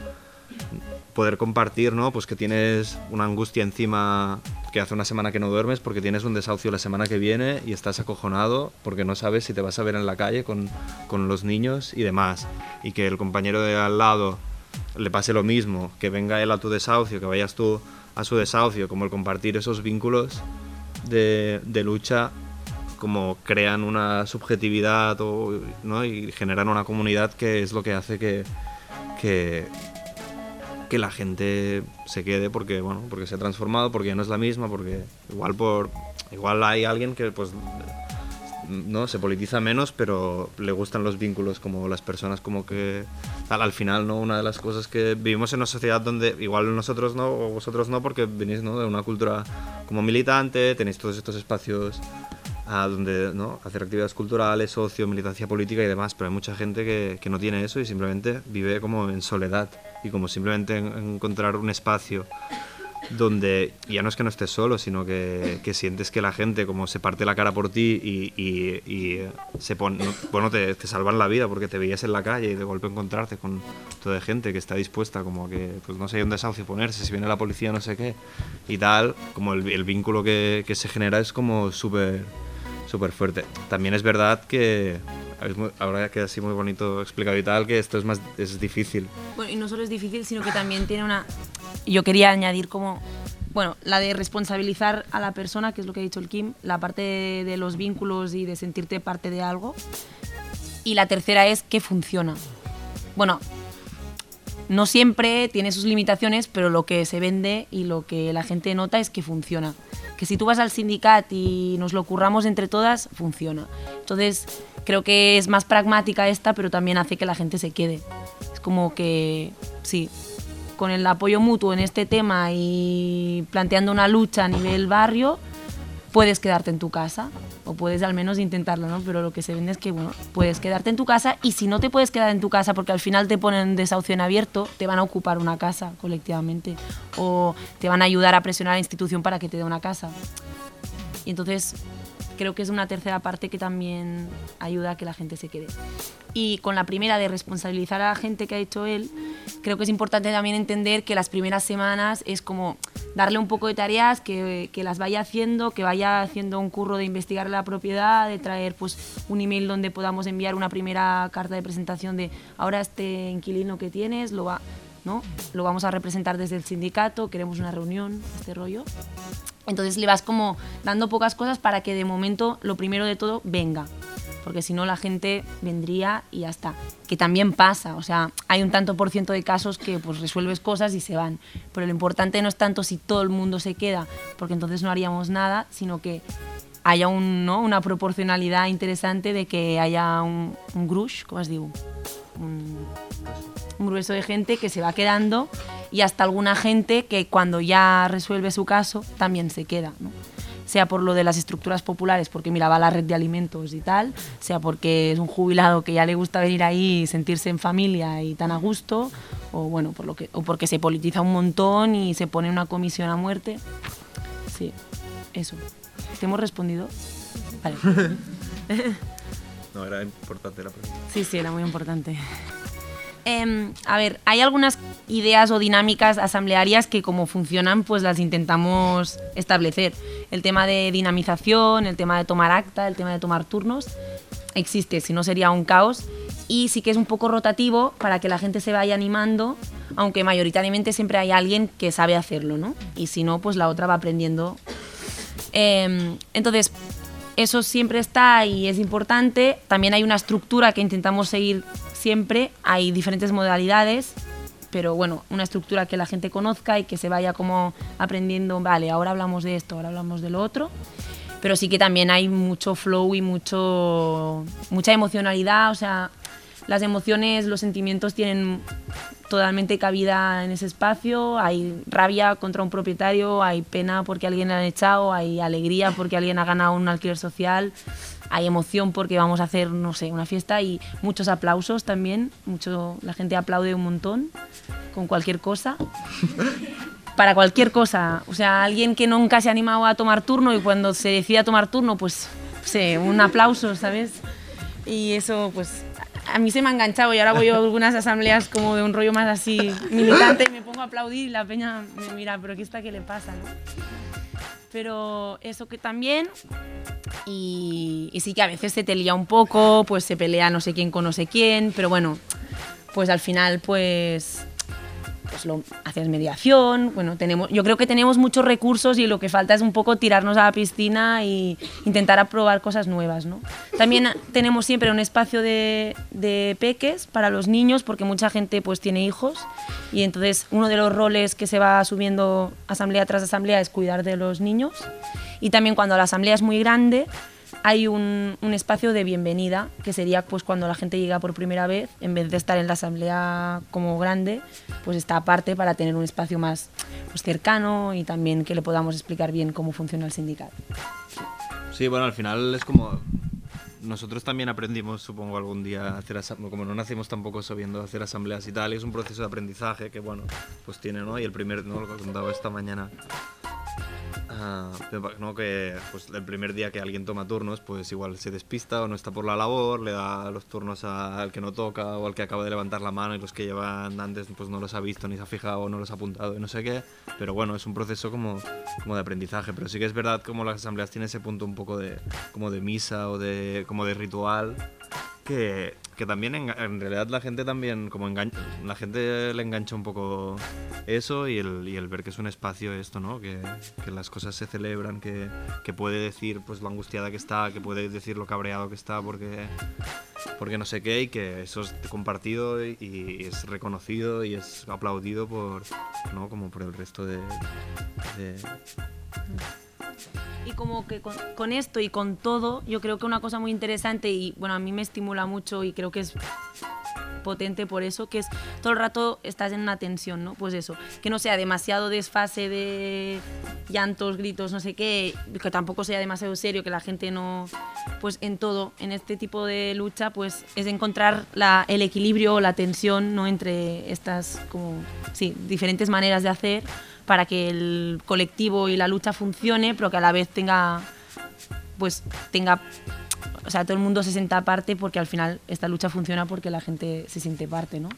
poder compartir, ¿no? Pues que tienes una angustia encima que hace una semana que no duermes porque tienes un desahucio la semana que viene y estás acojonado porque no sabes si te vas a ver en la calle con, con los niños y demás. Y que el compañero de al lado le pase lo mismo, que venga él a tu desahucio, que vayas tú a su desahucio, como el compartir esos vínculos de, lucha como crean una subjetividad ¿no? y generan una comunidad que es lo que hace que, que, que la gente se quede porque bueno porque se ha transformado porque ya no es la misma porque igual por igual hay alguien que pues no se politiza menos pero le gustan los vínculos como las personas como que al, al final no una de las cosas que vivimos en una sociedad donde igual nosotros no o vosotros no porque venís ¿no? de una cultura como militante tenéis todos estos espacios a donde ¿no? hacer actividades culturales, ocio, militancia política y demás, pero hay mucha gente que, que no tiene eso y simplemente vive como en soledad y como simplemente en- encontrar un espacio donde ya no es que no estés solo, sino que, que sientes que la gente como se parte la cara por ti y, y- se pone, no- bueno, te, te salvan la vida porque te veías en la calle y de golpe encontrarte con toda gente que está dispuesta como que, pues no sé, un desahucio ponerse, si viene la policía no sé qué y tal, como el, el vínculo que, que se genera es como súper súper fuerte. También es verdad que, ahora queda así muy bonito explicado y tal, que esto es más es difícil. Bueno, y no solo es difícil, sino que también tiene una... Yo quería añadir como, bueno, la de responsabilizar a la persona, que es lo que ha dicho el Kim, la parte de, los vínculos y de sentirte parte de algo. Y la tercera es que funciona. Bueno, no siempre tiene sus limitaciones, pero lo que se vende y lo que la gente nota es que funciona. Que si tú vas al sindicat y nos lo curramos entre todas, funciona. Entonces, creo que es más pragmática esta, pero también hace que la gente se quede. Es como que, sí, con el apoyo mutuo en este tema y planteando una lucha a nivel barrio, puedes quedarte en tu casa o puedes al menos intentarlo, ¿no? Pero lo que se vende es que, bueno, puedes quedarte en tu casa y si no te puedes quedar en tu casa porque al final te ponen desahucio en abierto, te van a ocupar una casa colectivamente o te van a ayudar a presionar a la institución para que te dé una casa. Y entonces creo que es una tercera parte que también ayuda a que la gente se quede. Y con la primera de responsabilizar a la gente que ha hecho él, creo que es importante también entender que las primeras semanas es como darle un poco de tareas, que, que las vaya haciendo, que vaya haciendo un curro de investigar la propiedad, de traer pues un email donde podamos enviar una primera carta de presentación de ahora este inquilino que tienes lo va, ¿no? Lo vamos a representar desde el sindicato, queremos una reunión, este rollo. Entonces le vas como dando pocas cosas para que de momento lo primero de todo venga, porque si no la gente vendría y ya está. Que también pasa, o sea, hay un tanto por ciento de casos que pues resuelves cosas y se van, pero lo importante no es tanto si todo el mundo se queda, porque entonces no haríamos nada, sino que haya un, ¿no? una proporcionalidad interesante de que haya un, grush, ¿cómo os digo? Un grueso de gente que se va quedando y hasta alguna gente que cuando ya resuelve su caso también se queda. ¿no? Sea por lo de las estructuras populares, porque mira, va a la red de alimentos y tal, sea porque es un jubilado que ya le gusta venir ahí y sentirse en familia y tan a gusto, o bueno, por lo que, o porque se politiza un montón y se pone una comisión a muerte. Sí, eso. ¿Te hemos respondido? Vale. <laughs> <laughs> No, era importante la pregunta. Sí, sí, era muy importante. Em, a ver, hay algunas ideas o dinámicas asamblearias que como funcionan, pues las intentamos establecer. El tema de dinamización, el tema de tomar acta, el tema de tomar turnos, existe, si no sería un caos. Y sí que es un poco rotativo para que la gente se vaya animando, aunque mayoritariamente siempre hay alguien que sabe hacerlo, ¿no? Y si no, pues la otra va aprendiendo. Em, entonces, eso siempre está y es importante. También hay una estructura que intentamos seguir siempre. Hay diferentes modalidades, pero bueno, una estructura que la gente conozca y que se vaya como aprendiendo, vale, ahora hablamos de esto, ahora hablamos de lo otro. Pero sí que también hay mucho flow y mucho, mucha emocionalidad, o sea, las emociones, los sentimientos tienen totalmente cabida en ese espacio. Hay rabia contra un propietario, hay pena porque alguien le han echado, hay alegría porque alguien ha ganado un alquiler social, hay emoción porque vamos a hacer, no sé, una fiesta y muchos aplausos también. Mucho, la gente aplaude un montón con cualquier cosa. <laughs> Para cualquier cosa. O sea, alguien que nunca se ha animado a tomar turno y cuando se decide a tomar turno, pues, sé, un aplauso, ¿sabes? Y eso, pues, a mí se me ha enganchado y ahora voy a algunas asambleas como de un rollo más así militante y me pongo a aplaudir y la peña me mira, pero ¿qué está qué le pasa? ¿no? Pero eso que también, y, y sí que a veces se te lía un poco, pues se pelea no sé quién con no sé quién, pero bueno, pues al final pues pues lo, haces mediación, bueno, tenemos, yo creo que tenemos muchos recursos y lo que falta es un poco tirarnos a la piscina y intentar aprobar cosas nuevas, ¿no? También tenemos siempre un espacio de, de peques para los niños porque mucha gente pues tiene hijos y entonces uno de los roles que se va subiendo asamblea tras asamblea es cuidar de los niños y también cuando la asamblea es muy grande hay un, un, espacio de bienvenida, que sería pues cuando la gente llega por primera vez, en vez de estar en la asamblea como grande, pues está aparte para tener un espacio más pues, cercano y también que le podamos explicar bien cómo funciona el sindicato. Sí, bueno, al final es como... Nosotros también aprendimos, supongo, algún día a hacer asambleas, como no nacimos tampoco sabiendo hacer asambleas y tal, y es un proceso de aprendizaje que, bueno, pues tiene, ¿no? Y el primer, ¿no? Lo que contaba esta mañana, Uh, ¿no? que pues, el primer día que alguien toma turnos, pues igual se despista o no está por la labor, le da los turnos al que no toca o al que acaba de levantar la mano y los que llevan antes pues no los ha visto ni se ha fijado o no los ha apuntado y no sé qué. Pero bueno, es un proceso como, como de aprendizaje. Pero sí que es verdad como las asambleas tienen ese punto un poco de, como de misa o de, como de ritual que, que también en, realidad la gente también como engancha, la gente le engancha un poco eso y el, y el ver que es un espacio esto no que, que las cosas se celebran que, que, puede decir pues lo angustiada que está que puede decir lo cabreado que está porque porque no sé qué y que eso es compartido y, es reconocido y es aplaudido por no como por el resto de y como que con, con, esto y con todo, yo creo que una cosa muy interesante y bueno, a mí me estimula mucho y creo que es potente por eso, que es todo el rato estás en una tensión, ¿no? Pues eso, que no sea demasiado desfase de llantos, gritos, no sé qué, que tampoco sea demasiado serio, que la gente no, pues en todo, en este tipo de lucha, pues es encontrar la, el equilibrio, la tensión, ¿no? Entre estas, como, sí, diferentes maneras de hacer para que el colectivo y la lucha funcione, pero que a la vez tenga, pues tenga, o sea, todo el mundo se sienta parte porque al final esta lucha funciona porque la gente se siente parte, ¿no?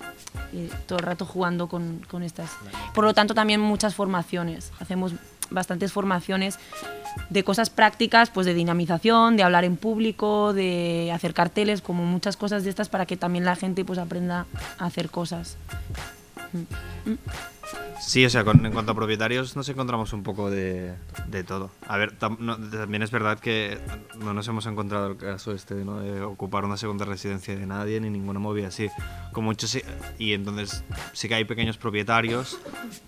Y todo el rato jugando con, con estas. Por lo tanto, también muchas formaciones. Hacemos bastantes formaciones de cosas prácticas, pues de dinamización, de hablar en público, de hacer carteles, como muchas cosas de estas para que también la gente pues aprenda a hacer cosas. Mm. Mm. Sí, o sea, con, en cuanto a propietarios nos encontramos un poco de, de todo. A ver, tam, no, también es verdad que no nos hemos encontrado el caso este ¿no? de ocupar una segunda residencia de nadie ni ninguna movida así. Con muchos, sí, y entonces sí que hay pequeños propietarios,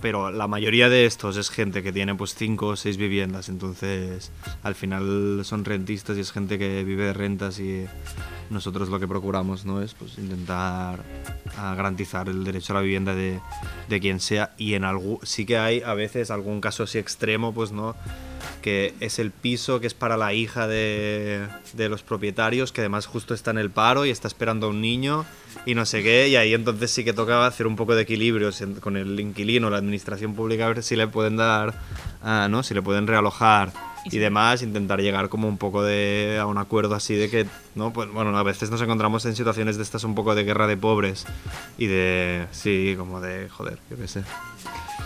pero la mayoría de estos es gente que tiene pues cinco o seis viviendas, entonces al final son rentistas y es gente que vive de rentas y nosotros lo que procuramos no es pues intentar garantizar el derecho a la vivienda de, de quien sea y en algún sí que hay a veces algún caso así extremo pues no que es el piso que es para la hija de, de, los propietarios, que además justo está en el paro y está esperando a un niño y no sé qué, y ahí entonces sí que tocaba hacer un poco de equilibrio con el inquilino, la administración pública, a ver si le pueden dar, ah, ¿no? Si le pueden realojar y demás, intentar llegar como un poco de, a un acuerdo así de que, ¿no? Pues bueno, a veces nos encontramos en situaciones de estas un poco de guerra de pobres y de, sí, como de, joder, yo qué sé.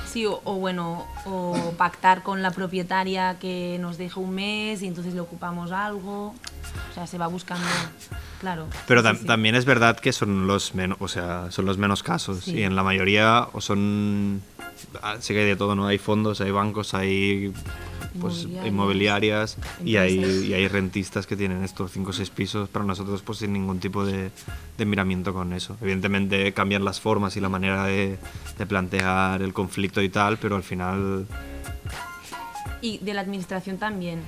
Sí, o, o, bueno, o pactar con la propietaria que nos deja un mes y entonces le ocupamos algo. O sea, se va buscando, claro. Pero sí, sí. también es verdad que son los menos, o sea, son los menos casos sí. y en la mayoría o son sí que hay de todo, ¿no? Hay fondos, hay bancos, hay pues inmobiliarias, y hay, y hay rentistas que tienen estos 5 o 6 pisos para nosotros pues sin ningún tipo de, de, miramiento con eso. Evidentemente cambian las formas y la manera de, de plantear el conflicto y tal, pero al final y de la administración también.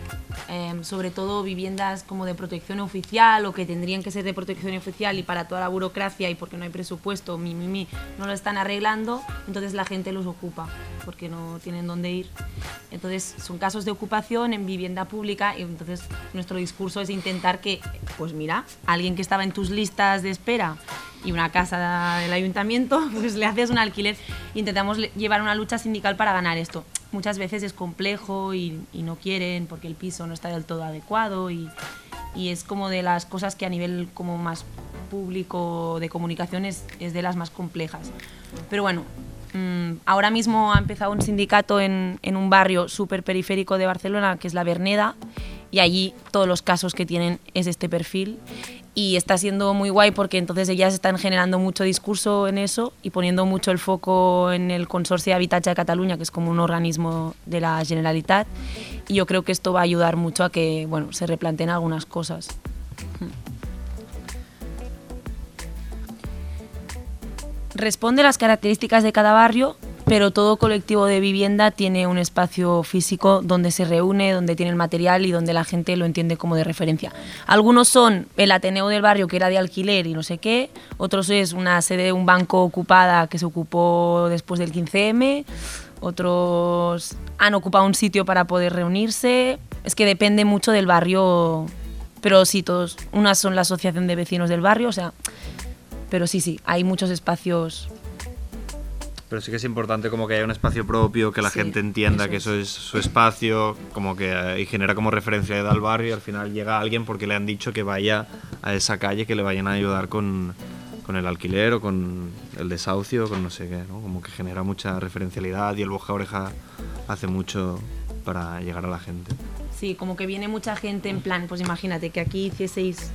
Eh, sobre todo viviendas como de protección oficial o que tendrían que ser de protección oficial y para toda la burocracia y porque no hay presupuesto, mi, mi, mi, no lo están arreglando, entonces la gente los ocupa porque no tienen dónde ir. Entonces son casos de ocupación en vivienda pública y entonces nuestro discurso es intentar que, pues mira, alguien que estaba en tus listas de espera y una casa del ayuntamiento, <laughs> pues le haces un alquiler. Intentamos llevar una lucha sindical para ganar esto. Muchas veces es complejo y, no quieren porque el piso no está del todo adecuado y, es como de las cosas que a nivel como más público de comunicación es, es de las más complejas. Pero bueno, mmm, ahora mismo ha empezado un sindicato en, en un barrio súper periférico de Barcelona que es la Verneda y allí todos los casos que tienen es este perfil y está siendo muy guay porque entonces ellas están generando mucho discurso en eso y poniendo mucho el foco en el Consorcio de Habitatge de Cataluña, que es como un organismo de la Generalitat, y yo creo que esto va a ayudar mucho a que bueno, se replanteen algunas cosas. Responde las características de cada barrio pero todo colectivo de vivienda tiene un espacio físico donde se reúne, donde tiene el material y donde la gente lo entiende como de referencia. Algunos son el Ateneo del barrio que era de alquiler y no sé qué, otros es una sede, un banco ocupada que se ocupó después del 15M, otros han ocupado un sitio para poder reunirse, es que depende mucho del barrio, pero sí, todos, unas son la Asociación de Vecinos del Barrio, o sea, pero sí, sí, hay muchos espacios pero sí que es importante como que haya un espacio propio, que la sí, gente entienda eso que eso es su espacio, como que eh, y genera como referencia al barrio y al final llega alguien porque le han dicho que vaya a esa calle, que le vayan a ayudar con, con el alquiler o con el desahucio, con no sé qué, ¿no? Como que genera mucha referencialidad y el boca a oreja hace mucho para llegar a la gente. Sí, como que viene mucha gente en plan, pues imagínate que aquí hicieseis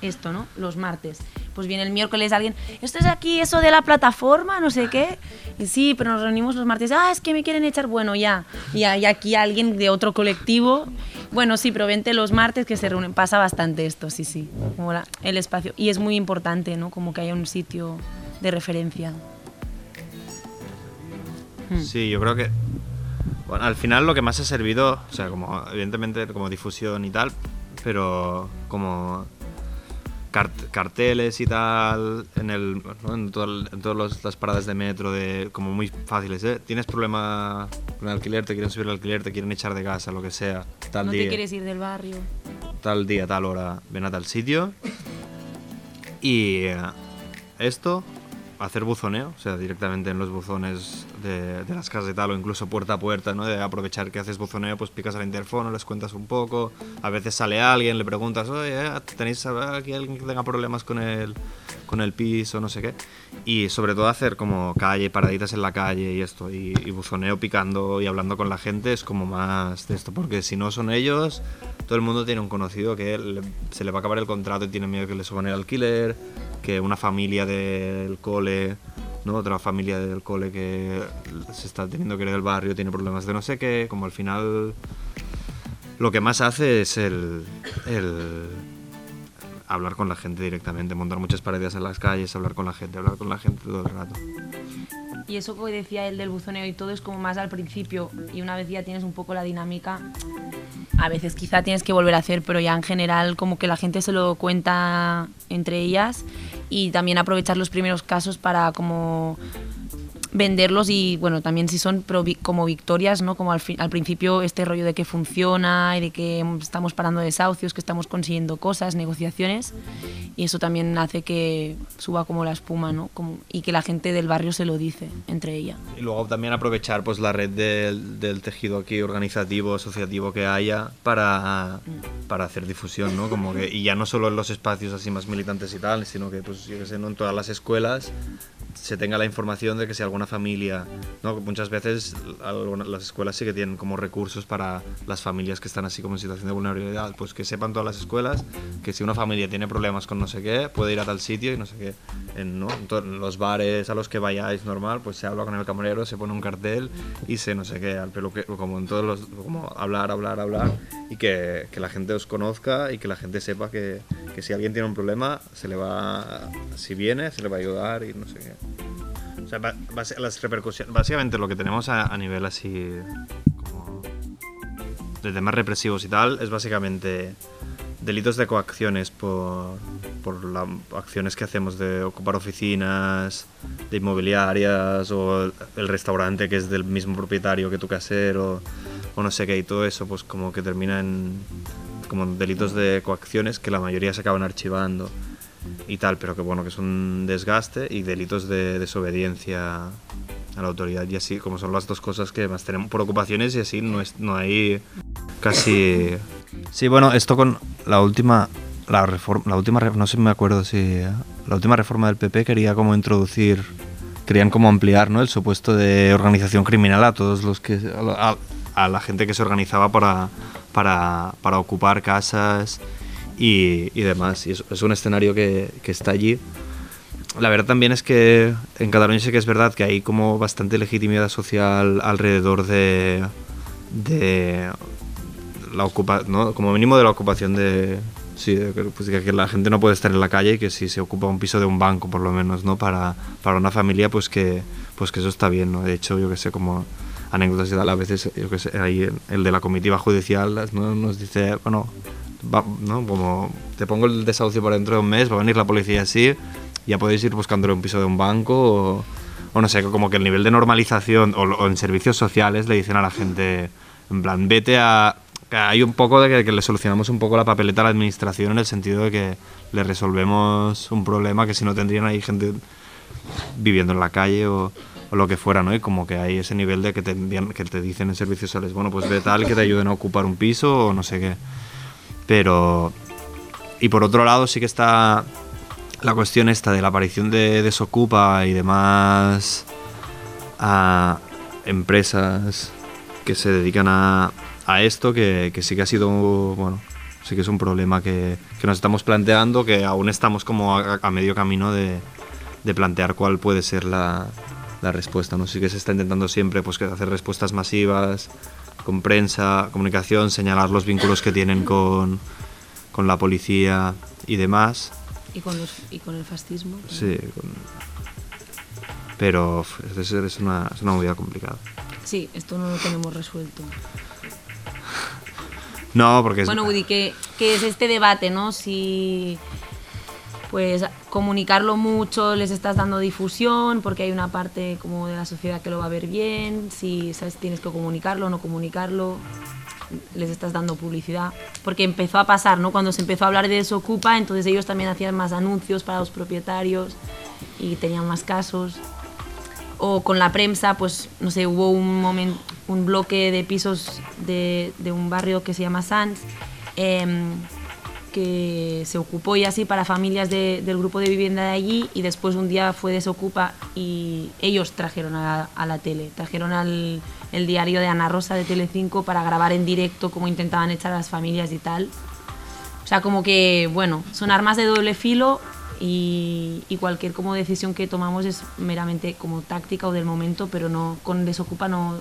esto, ¿no? Los martes pues viene el miércoles alguien, esto es aquí, eso de la plataforma, no sé qué. Y sí, pero nos reunimos los martes, ah, es que me quieren echar, bueno, ya. Y hay aquí alguien de otro colectivo. Bueno, sí, pero vente los martes que se reúnen. Pasa bastante esto, sí, sí. Como la, el espacio. Y es muy importante, ¿no? Como que haya un sitio de referencia. Sí, yo creo que bueno, al final lo que más ha servido, o sea, como evidentemente como difusión y tal, pero como carteles y tal en, el, ¿no? en, todo el- en todas las paradas de metro, de, como muy fáciles. ¿eh? Tienes problema con el alquiler, te quieren subir el alquiler, te quieren echar de casa, lo que sea. Tal no día te quieres ir del barrio. tal día, tal hora, ven a tal sitio. Y eh, esto, hacer buzoneo, o sea, directamente en los buzones de, de las casas y tal, o incluso puerta a puerta, ¿no? De aprovechar que haces buzoneo, pues picas al interfono, les cuentas un poco. A veces sale alguien, le preguntas, oye, eh, ¿tenéis aquí alguien que tenga problemas con el, con el piso, no sé qué? Y sobre todo hacer como calle, paraditas en la calle y esto, y, buzoneo picando y hablando con la gente es como más de esto, porque si no son ellos, todo el mundo tiene un conocido que le- se le va a acabar el contrato y tiene miedo que le suban el alquiler, que una familia del cole, ¿no? otra familia del cole que se está teniendo que ir del barrio tiene problemas de no sé qué, como al final lo que más hace es el, el hablar con la gente directamente, montar muchas paredes en las calles, hablar con la gente, hablar con la gente todo el rato. Y eso que decía el del buzoneo y todo es como más al principio. Y una vez ya tienes un poco la dinámica, a veces quizá tienes que volver a hacer, pero ya en general como que la gente se lo cuenta entre ellas y también aprovechar los primeros casos para como venderlos y bueno, también si son pro- como victorias, ¿no? Como al, fin- al principio este rollo de que funciona y de que estamos parando desahucios, que estamos consiguiendo cosas, negociaciones y eso también hace que suba como la espuma, ¿no? Como, y que la gente del barrio se lo dice entre ella. Y luego también aprovechar pues la red del, del tejido aquí organizativo, asociativo que haya para, para hacer difusión, ¿no? Como que, y ya no solo en los espacios así más militantes y tal, sino que pues yo que sé, ¿no? en todas las escuelas se tenga la información de que si alguna familia, ¿no? Muchas veces las escuelas sí que tienen como recursos para las familias que están así como en situación de vulnerabilidad, pues que sepan todas las escuelas que si una familia tiene problemas con no sé qué, puede ir a tal sitio y no sé qué. En, ¿no? en los bares a los que vayáis normal, pues se habla con el camarero, se pone un cartel y se no sé qué, al pelo como en todos los, como hablar, hablar, hablar y que, que la gente os conozca y que la gente sepa que, que si alguien tiene un problema, se le va, si viene, se le va a ayudar y no sé qué. O sea, las repercusiones, básicamente lo que tenemos a, a nivel así como de temas represivos y tal es básicamente delitos de coacciones por, por las acciones que hacemos de ocupar oficinas, de inmobiliarias o el restaurante que es del mismo propietario que tu casero o no sé qué y todo eso pues como que termina en como delitos de coacciones que la mayoría se acaban archivando y tal, pero que bueno, que es un desgaste y delitos de desobediencia a la autoridad y así, como son las dos cosas que más tenemos por ocupaciones y así no, es, no hay casi... Sí, bueno, esto con la última... La reforma, la última, no sé, me acuerdo si eh, la última reforma del PP quería como introducir, querían como ampliar, ¿no? El supuesto de organización criminal a todos los que, a- a la gente que se organizaba para, para, para ocupar casas y, y demás. Y es, es un escenario que, que está allí. La verdad también es que en Cataluña sí que es verdad que hay como bastante legitimidad social alrededor de, de la ocupa, ¿no? como mínimo de la ocupación de sí, que, pues, que la gente no puede estar en la calle y que si se ocupa un piso de un banco por lo menos, ¿no? Para, para una familia pues que pues que eso está bien, ¿no? De hecho, yo que sé como anécdotas y tal, a veces yo que sé, ahí el de la comitiva judicial ¿no? nos dice, bueno, va- ¿no? Como te pongo el desahucio para dentro de un mes, va a venir la policía así, ya podéis ir buscándole un piso de un banco o, no sé, como que el nivel de normalización o, en servicios sociales le dicen a la gente, en plan, vete a... Hay un poco de que, le solucionamos un poco la papeleta a la administración en el sentido de que le resolvemos un problema que si no tendrían ahí gente viviendo en la calle o, lo que fuera, ¿no? Y como que hay ese nivel de que te, que te dicen en servicios sociales, bueno, pues ve tal que te ayuden a ocupar un piso o no sé qué. Pero... Y por otro lado sí que está la cuestión esta de la aparición de Desocupa y demás a empresas que se dedican a, esto, que, sí que ha sido, bueno, sí que es un problema que, que nos estamos planteando, que aún estamos como a, medio camino de, de plantear cuál puede ser la, la respuesta. ¿no? Sí que se está intentando siempre pues, hacer respuestas masivas, con prensa, comunicación, señalar los vínculos que tienen con, con la policía y demás. Y con, los, y con el fascismo. Sí, con- pero es, es una, es una movida complicada. Sí, esto no lo tenemos resuelto. <laughs> No, porque es... Bueno, Woody, que, que es este debate, ¿no? Si, pues comunicarlo mucho, les estás dando difusión, porque hay una parte como de la sociedad que lo va a ver bien, si sabes tienes que comunicarlo o no comunicarlo, les estás dando publicidad, porque empezó a pasar, ¿no? Cuando se empezó a hablar de Desocupa, entonces ellos también hacían más anuncios para los propietarios y tenían más casos. O con la prensa, pues no sé, hubo un bloque de pisos de, de un barrio que se llama Sanz, em, que se ocupó y así para familias de- del grupo de vivienda de allí y después un día fue Desocupa y ellos trajeron a, a la tele, trajeron al el diario de Ana Rosa de Telecinco para grabar en directo cómo intentaban echar a las familias y tal. O sea, como que, bueno, son armas de doble filo y, y cualquier como decisión que tomamos es meramente como táctica o del momento, pero no con Desocupa no,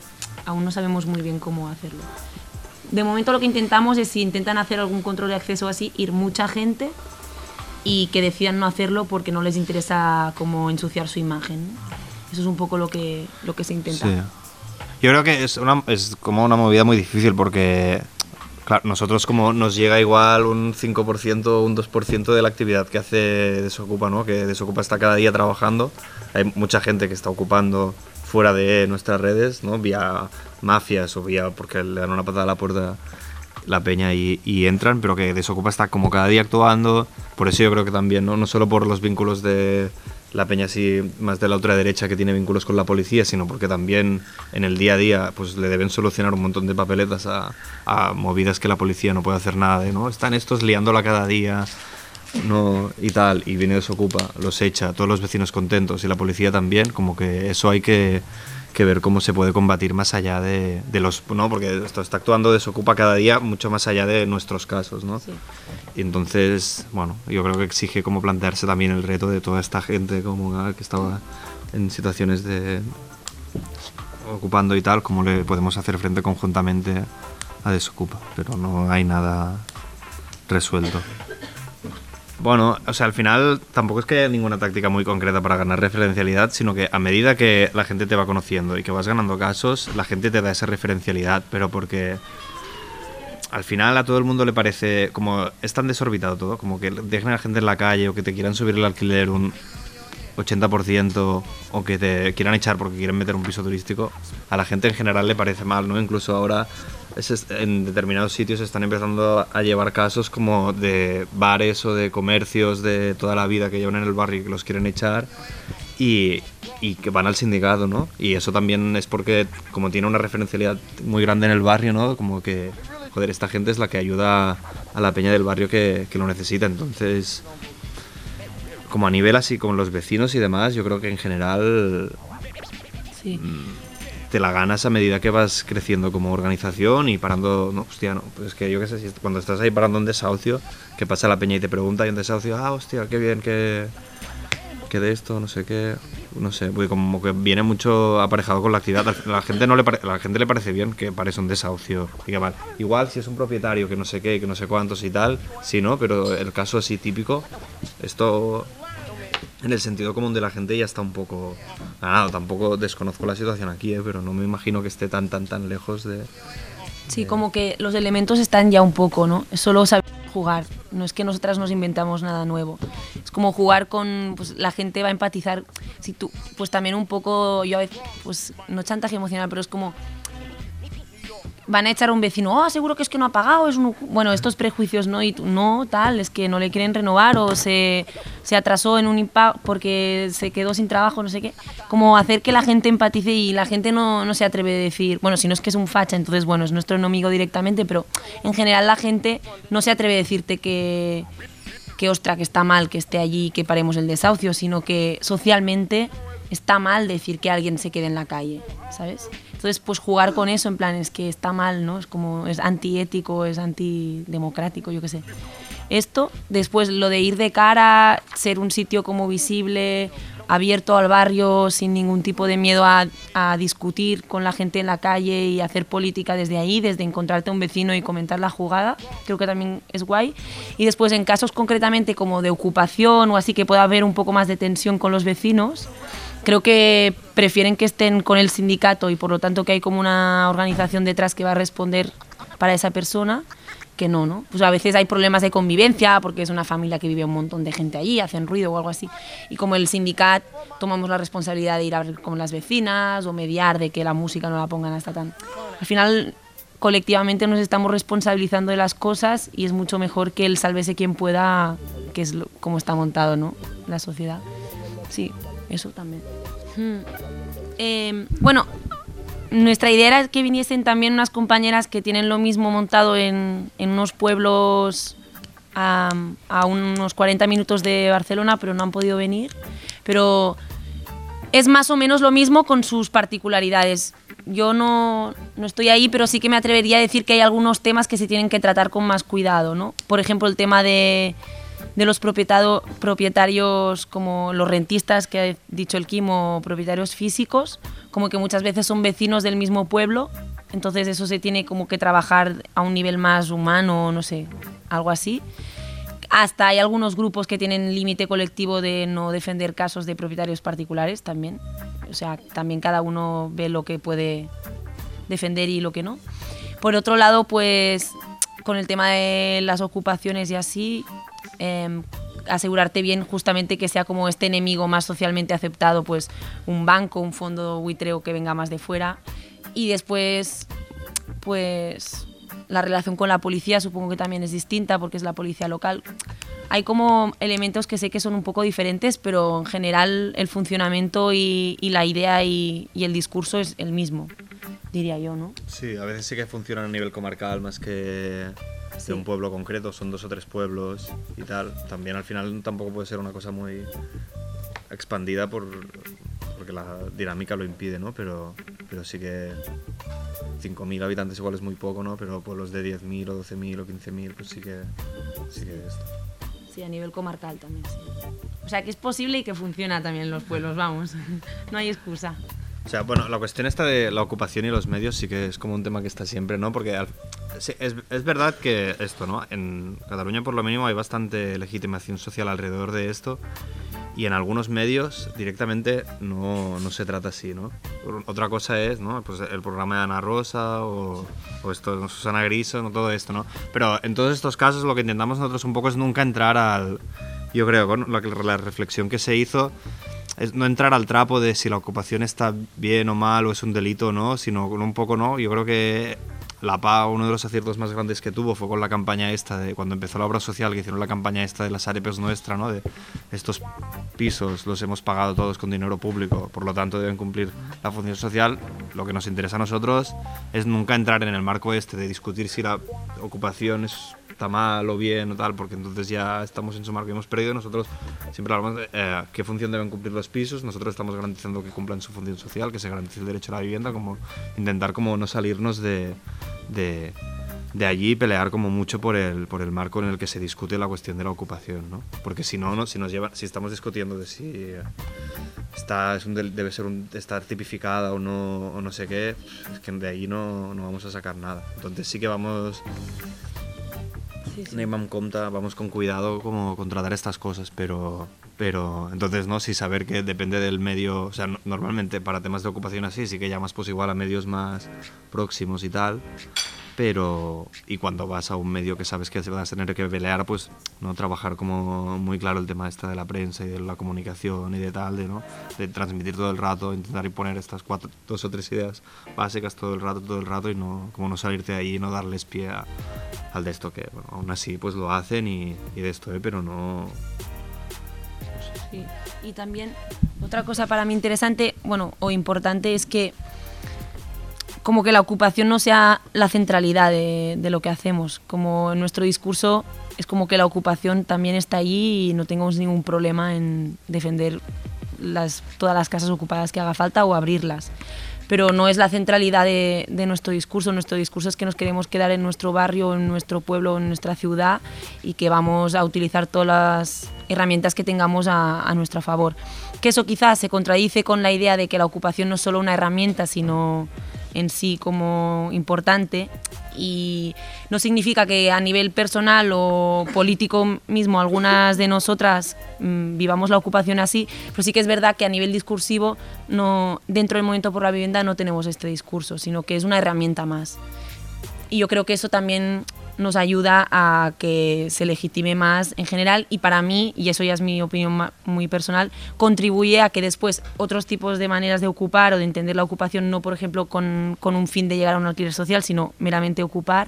aún no sabemos muy bien cómo hacerlo. De momento lo que intentamos es si intentan hacer algún control de acceso así, ir mucha gente y que decidan no hacerlo porque no les interesa como ensuciar su imagen. Eso es un poco lo que, lo que se intenta. Yo creo que es, una, es como una movida muy difícil porque, claro, nosotros como nos llega igual un 5% o un 2% de la actividad que hace Desocupa, ¿no? Que Desocupa está cada día trabajando. Hay mucha gente que está ocupando fuera de nuestras redes, ¿no? Vía mafias o vía porque le dan una patada a la puerta la peña y, y entran, pero que Desocupa está como cada día actuando. Por eso yo creo que también, ¿no? No solo por los vínculos de la peña así más de la otra derecha que tiene vínculos con la policía, sino porque también en el día a día pues le deben solucionar un montón de papeletas a, a movidas que la policía no puede hacer nada de, ¿no? Están estos liándola cada día no y tal y viene desocupa los echa todos los vecinos contentos y la policía también como que eso hay que, que ver cómo se puede combatir más allá de, de los no porque esto está actuando desocupa cada día mucho más allá de nuestros casos no Sí. y entonces bueno yo creo que exige como plantearse también el reto de toda esta gente como ah, que estaba en situaciones de ocupando y tal cómo le podemos hacer frente conjuntamente a desocupa pero no hay nada resuelto bueno, o sea, al final tampoco es que haya ninguna táctica muy concreta para ganar referencialidad, sino que a medida que la gente te va conociendo y que vas ganando casos, la gente te da esa referencialidad, pero porque al final a todo el mundo le parece como es tan desorbitado todo, como que dejen a la gente en la calle o que te quieran subir el alquiler un 80% o que te quieran echar porque quieren meter un piso turístico, a la gente en general le parece mal, ¿no? Incluso ahora es en determinados sitios están empezando a llevar casos como de bares o de comercios de toda la vida que llevan en el barrio y que los quieren echar y, y que van al sindicato, ¿no? Y eso también es porque como tiene una referencialidad muy grande en el barrio, ¿no? Como que, joder, esta gente es la que ayuda a la peña del barrio que, que lo necesita, entonces como a nivel así con los vecinos y demás, yo creo que en general Sí. Te la ganas a medida que vas creciendo como organización y parando, no, hostia, no, pues es que yo qué sé, si cuando estás ahí parando un desahucio, que pasa la peña y te pregunta y un desahucio, ah, hostia, qué bien que, que de esto, no sé qué, no sé, porque como que viene mucho aparejado con la actividad, la gente no le la gente le parece bien que parece un desahucio, y igual si es un propietario que no sé qué, que no sé cuántos y tal, sí, ¿no? Pero el caso así típico, esto en el sentido común de la gente ya está un poco ganado. Tampoco desconozco la situación aquí, ¿eh? pero no me imagino que esté tan, tan, tan lejos de... Sí, como que los elementos están ya un poco, ¿no? Es solo saber jugar. No es que nosotras nos inventamos nada nuevo. Es como jugar con, pues la gente va a empatizar. Si tú, pues también un poco, yo a veces, pues no chantaje emocional, pero es como van a echar a un vecino, oh, seguro que es que no ha pagado, es un... Bueno, estos prejuicios, ¿no? Y no, tal, es que no le quieren renovar o se, se atrasó en un impago porque se quedó sin trabajo, no sé qué. Como hacer que la gente empatice y la gente no, no se atreve a decir, bueno, si no es que es un facha, entonces, bueno, es nuestro enemigo directamente, pero en general la gente no se atreve a decirte que, que ostra, que está mal que esté allí que paremos el desahucio, sino que socialmente está mal decir que alguien se quede en la calle, ¿sabes? Entonces, pues jugar con eso en plan es que está mal, ¿no? Es como es antiético, es antidemocrático, yo qué sé. Esto, después lo de ir de cara, ser un sitio como visible, abierto al barrio, sin ningún tipo de miedo a, a discutir con la gente en la calle y hacer política desde ahí, desde encontrarte a un vecino y comentar la jugada, creo que también es guay. Y después en casos concretamente como de ocupación o así que pueda haber un poco más de tensión con los vecinos, creo que prefieren que estén con el sindicato y por lo tanto que hay como una organización detrás que va a responder para esa persona que no, ¿no? Pues a veces hay problemas de convivencia porque es una familia que vive un montón de gente allí, hacen ruido o algo así. Y como el sindicato tomamos la responsabilidad de ir a ver con las vecinas o mediar de que la música no la pongan hasta tan... Al final colectivamente nos estamos responsabilizando de las cosas y es mucho mejor que el sálvese quien pueda, que es lo, como está montado, ¿no? La sociedad. Sí, eso también. Hmm. Eh, bueno, nuestra idea era que viniesen también unas compañeras que tienen lo mismo montado en, en unos pueblos a, a, unos 40 minutos de Barcelona, pero no han podido venir. Pero es más o menos lo mismo con sus particularidades. Yo no, no estoy ahí, pero sí que me atrevería a decir que hay algunos temas que se tienen que tratar con más cuidado. ¿no? Por ejemplo, el tema de, de los propietarios como los rentistas que ha dicho el Kim o propietarios físicos, como que muchas veces son vecinos del mismo pueblo, entonces eso se tiene como que trabajar a un nivel más humano, no sé, algo así. Hasta hay algunos grupos que tienen límite colectivo de no defender casos de propietarios particulares también. O sea, también cada uno ve lo que puede defender y lo que no. Por otro lado, pues con el tema de las ocupaciones y así, eh, asegurarte bien justamente que sea como este enemigo más socialmente aceptado, pues un banco, un fondo buitreo que venga más de fuera. Y después, pues la relación con la policía supongo que también es distinta porque es la policía local. Hay como elementos que sé que son un poco diferentes, pero en general el funcionamiento y, y la idea y, y, el discurso es el mismo, diría yo, ¿no? Sí, a veces sí que funciona a nivel comarcal más que de un pueblo concreto, son dos o tres pueblos y tal. También al final tampoco puede ser una cosa muy expandida por, porque la dinámica lo impide, ¿no? Pero, pero sí que 5.000 habitantes igual es muy poco, ¿no? Pero pueblos de 10.000 o 12.000 o 15.000, pues sí que, sí que esto. Sí, a nivel comarcal también, sí. O sea, que es posible y que funciona también en los pueblos, vamos. <laughs> no hay excusa. O sea, bueno, la cuestión esta de la ocupación y los medios sí que es como un tema que está siempre, ¿no? Porque al, sí, es, es, verdad que esto, ¿no? En Cataluña por lo mínimo hay bastante legitimación social alrededor de esto y en algunos medios directamente no, no se trata así, ¿no? Otra cosa es, ¿no? Pues el programa de Ana Rosa o, o esto, Susana Griso, ¿no? todo esto, ¿no? Pero en todos estos casos lo que intentamos nosotros un poco es nunca entrar al... Yo creo, con la, la reflexión que se hizo no entrar al trapo de si la ocupación está bien o mal o es un delito o no, sino un poco no. Yo creo que la PA, uno de los aciertos más grandes que tuvo fue con la campaña esta, de cuando empezó la obra social, que hicieron la campaña esta de las arepes nuestra, ¿no? De estos pisos los hemos pagado todos con dinero público, por lo tanto deben cumplir la función social. Lo que nos interesa a nosotros es nunca entrar en el marco este de discutir si la ocupación es está mal o bien o tal, porque entonces ya estamos en su marco y hemos perdido. Nosotros siempre hablamos de eh, qué función deben cumplir los pisos. Nosotros estamos garantizando que cumplan su función social, que se garantice el derecho a la vivienda, como intentar como no salirnos de, de, de allí pelear como mucho por el, por el marco en el que se discute la cuestión de la ocupación, ¿no? Porque si no, no si, nos lleva, si estamos discutiendo de si está, es un, debe ser un, estar tipificada o no, o no sé qué, es que de ahí no, no vamos a sacar nada. Entonces sí que vamos sí, sí. vamos con cuidado como contratar estas cosas, pero, pero entonces, ¿no? Sí saber que depende del medio, o sea, no, normalmente para temas de ocupación así, sí que llamas pues igual a medios más próximos y tal, pero y cuando vas a un medio que sabes que vas a tener que pelear, pues no trabajar como muy claro el tema esta de la prensa y de la comunicación y de tal, de, ¿no? de transmitir todo el rato, intentar imponer estas cuatro, dos o tres ideas básicas todo el rato, todo el rato y no como no salirte de ahí y no darles pie a, al de esto que bueno, aún así pues lo hacen y, y de esto, ¿eh? pero no... Sí. Y también otra cosa para mí interesante, bueno, o importante es que como que la ocupación no sea la centralidad de, de, lo que hacemos. Como en nuestro discurso es como que la ocupación también está allí y no tengamos ningún problema en defender las, todas las casas ocupadas que haga falta o abrirlas. Pero no es la centralidad de, de, nuestro discurso. Nuestro discurso es que nos queremos quedar en nuestro barrio, en nuestro pueblo, en nuestra ciudad y que vamos a utilizar todas las herramientas que tengamos a, a nuestro favor. Que eso quizás se contradice con la idea de que la ocupación no es solo una herramienta, sino en sí como importante y no significa que a nivel personal o político mismo algunas de nosotras mmm, vivamos la ocupación así, pero sí que es verdad que a nivel discursivo no, dentro del movimiento por la vivienda no tenemos este discurso, sino que es una herramienta más. Y yo creo que eso también nos ayuda a que se legitime más en general y para mí, y eso ya es mi opinión muy personal, contribuye a que después otros tipos de maneras de ocupar o de entender la ocupación, no por ejemplo con, con un fin de llegar a un alquiler social, sino meramente ocupar,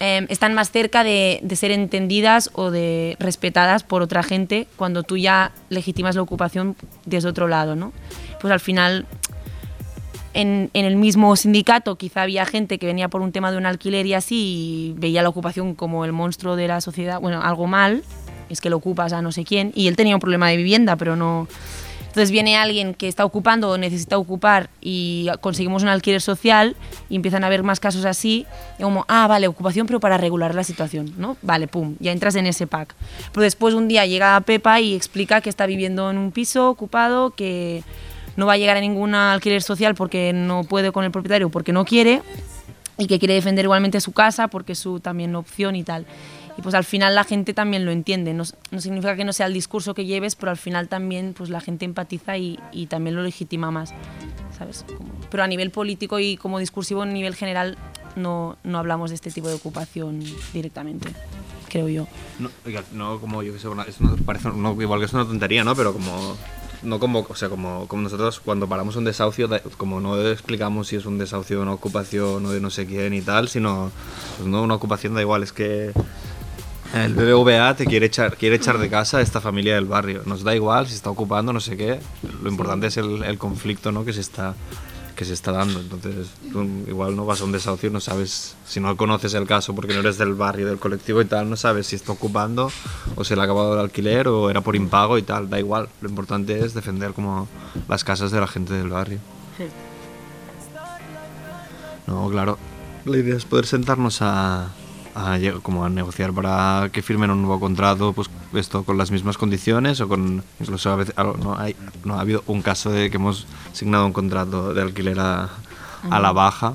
eh, están más cerca de, de, ser entendidas o de respetadas por otra gente cuando tú ya legitimas la ocupación desde otro lado, ¿no? Pues al final en, en, el mismo sindicato quizá había gente que venía por un tema de un alquiler y así y veía la ocupación como el monstruo de la sociedad, bueno, algo mal, es que lo ocupas a no sé quién, y él tenía un problema de vivienda, pero no... Entonces viene alguien que está ocupando o necesita ocupar y conseguimos un alquiler social y empiezan a haber más casos así, y como, ah, vale, ocupación, pero para regular la situación, ¿no? Vale, pum, ya entras en ese pack. Pero después un día llega Pepa y explica que está viviendo en un piso ocupado, que no va a llegar a ningún alquiler social porque no puede con el propietario, porque no quiere, y que quiere defender igualmente su casa porque es su también opción y tal. Y pues al final la gente también lo entiende, no, no significa que no sea el discurso que lleves, pero al final también pues la gente empatiza y, y también lo legitima más, ¿sabes? Pero a nivel político y como discursivo a nivel general no, no hablamos de este tipo de ocupación directamente creo yo. No, no como yo que sé, eso parece, igual que es una tontería, ¿no? Pero como no como, o sea, como, como nosotros cuando paramos un desahucio, como no explicamos si es un desahucio o una ocupación o de no sé quién y tal, sino pues no una ocupación da igual, es que el BBVA te quiere echar, quiere echar de casa a esta familia del barrio. Nos da igual si está ocupando, no sé qué. Lo importante es el, el conflicto ¿no? que se está que se está dando. Entonces, tú igual no vas a un desahucio, no sabes, si no conoces el caso porque no eres del barrio, del colectivo y tal, no sabes si está ocupando o se le ha acabado el alquiler o era por impago y tal, da igual. Lo importante es defender como las casas de la gente del barrio. Sí. No, claro. La idea es poder sentarnos a, a, como a negociar para que firmen un nuevo contrato, pues esto con las mismas condiciones o con incluso a veces no hay no ha habido un caso de que hemos asignado un contrato de alquiler a, a la baja.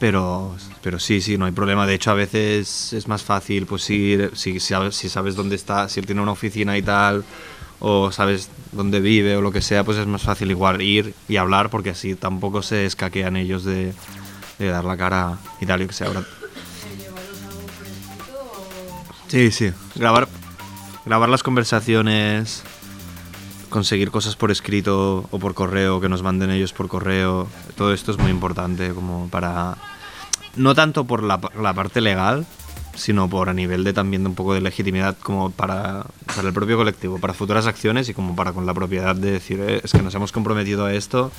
Pero, pero sí, sí, no hay problema. De hecho, a veces es más fácil pues ir, si, si, sabes, si sabes dónde está, si él tiene una oficina y tal, o sabes dónde vive o lo que sea, pues es más fácil igual ir y hablar porque así tampoco se escaquean ellos de, de dar la cara y tal, que sea. Ahora... Sí, sí. Grabar, grabar las conversaciones, conseguir cosas por escrito o por correo, que nos manden ellos por correo. Todo esto es muy importante como para... No tanto por la, la parte legal, sino por a nivel de también de un poco de legitimidad como para, para el propio colectivo, para futuras acciones y como para con la propiedad de decir, eh, es que nos hemos comprometido a esto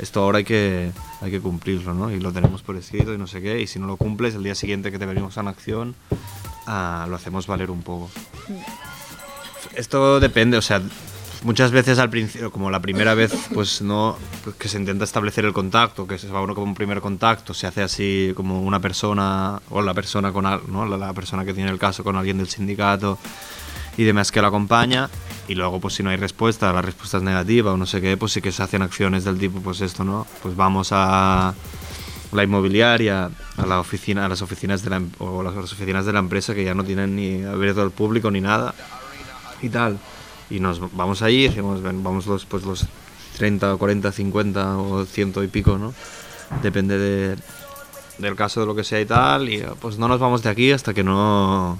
esto ahora hay que, hay que cumplirlo, ¿no? Y lo tenemos por escrito y no sé qué, y si no lo cumples, el día siguiente que te venimos a una acción, ah, lo hacemos valer un poco. Esto depende, o sea, muchas veces al principio, como la primera vez, pues no, que se intenta establecer el contacto, que se va uno como un primer contacto, se hace así como una persona, o la persona con, ¿no? la, la persona que tiene el caso con alguien del sindicato y demás que lo acompaña y luego pues si no hay respuesta, la respuesta es negativa o no sé qué, pues sí que se hacen acciones del tipo pues esto, ¿no? Pues vamos a la inmobiliaria, a la oficina, a las oficinas de la em, o las oficinas de la empresa que ya no tienen ni abierto al público ni nada y tal. Y nos vamos allí, decimos, vamos los pues los 30 o 40, 50 o ciento y pico, ¿no? Depende de, del caso de lo que sea y tal, y pues no nos vamos de aquí hasta que no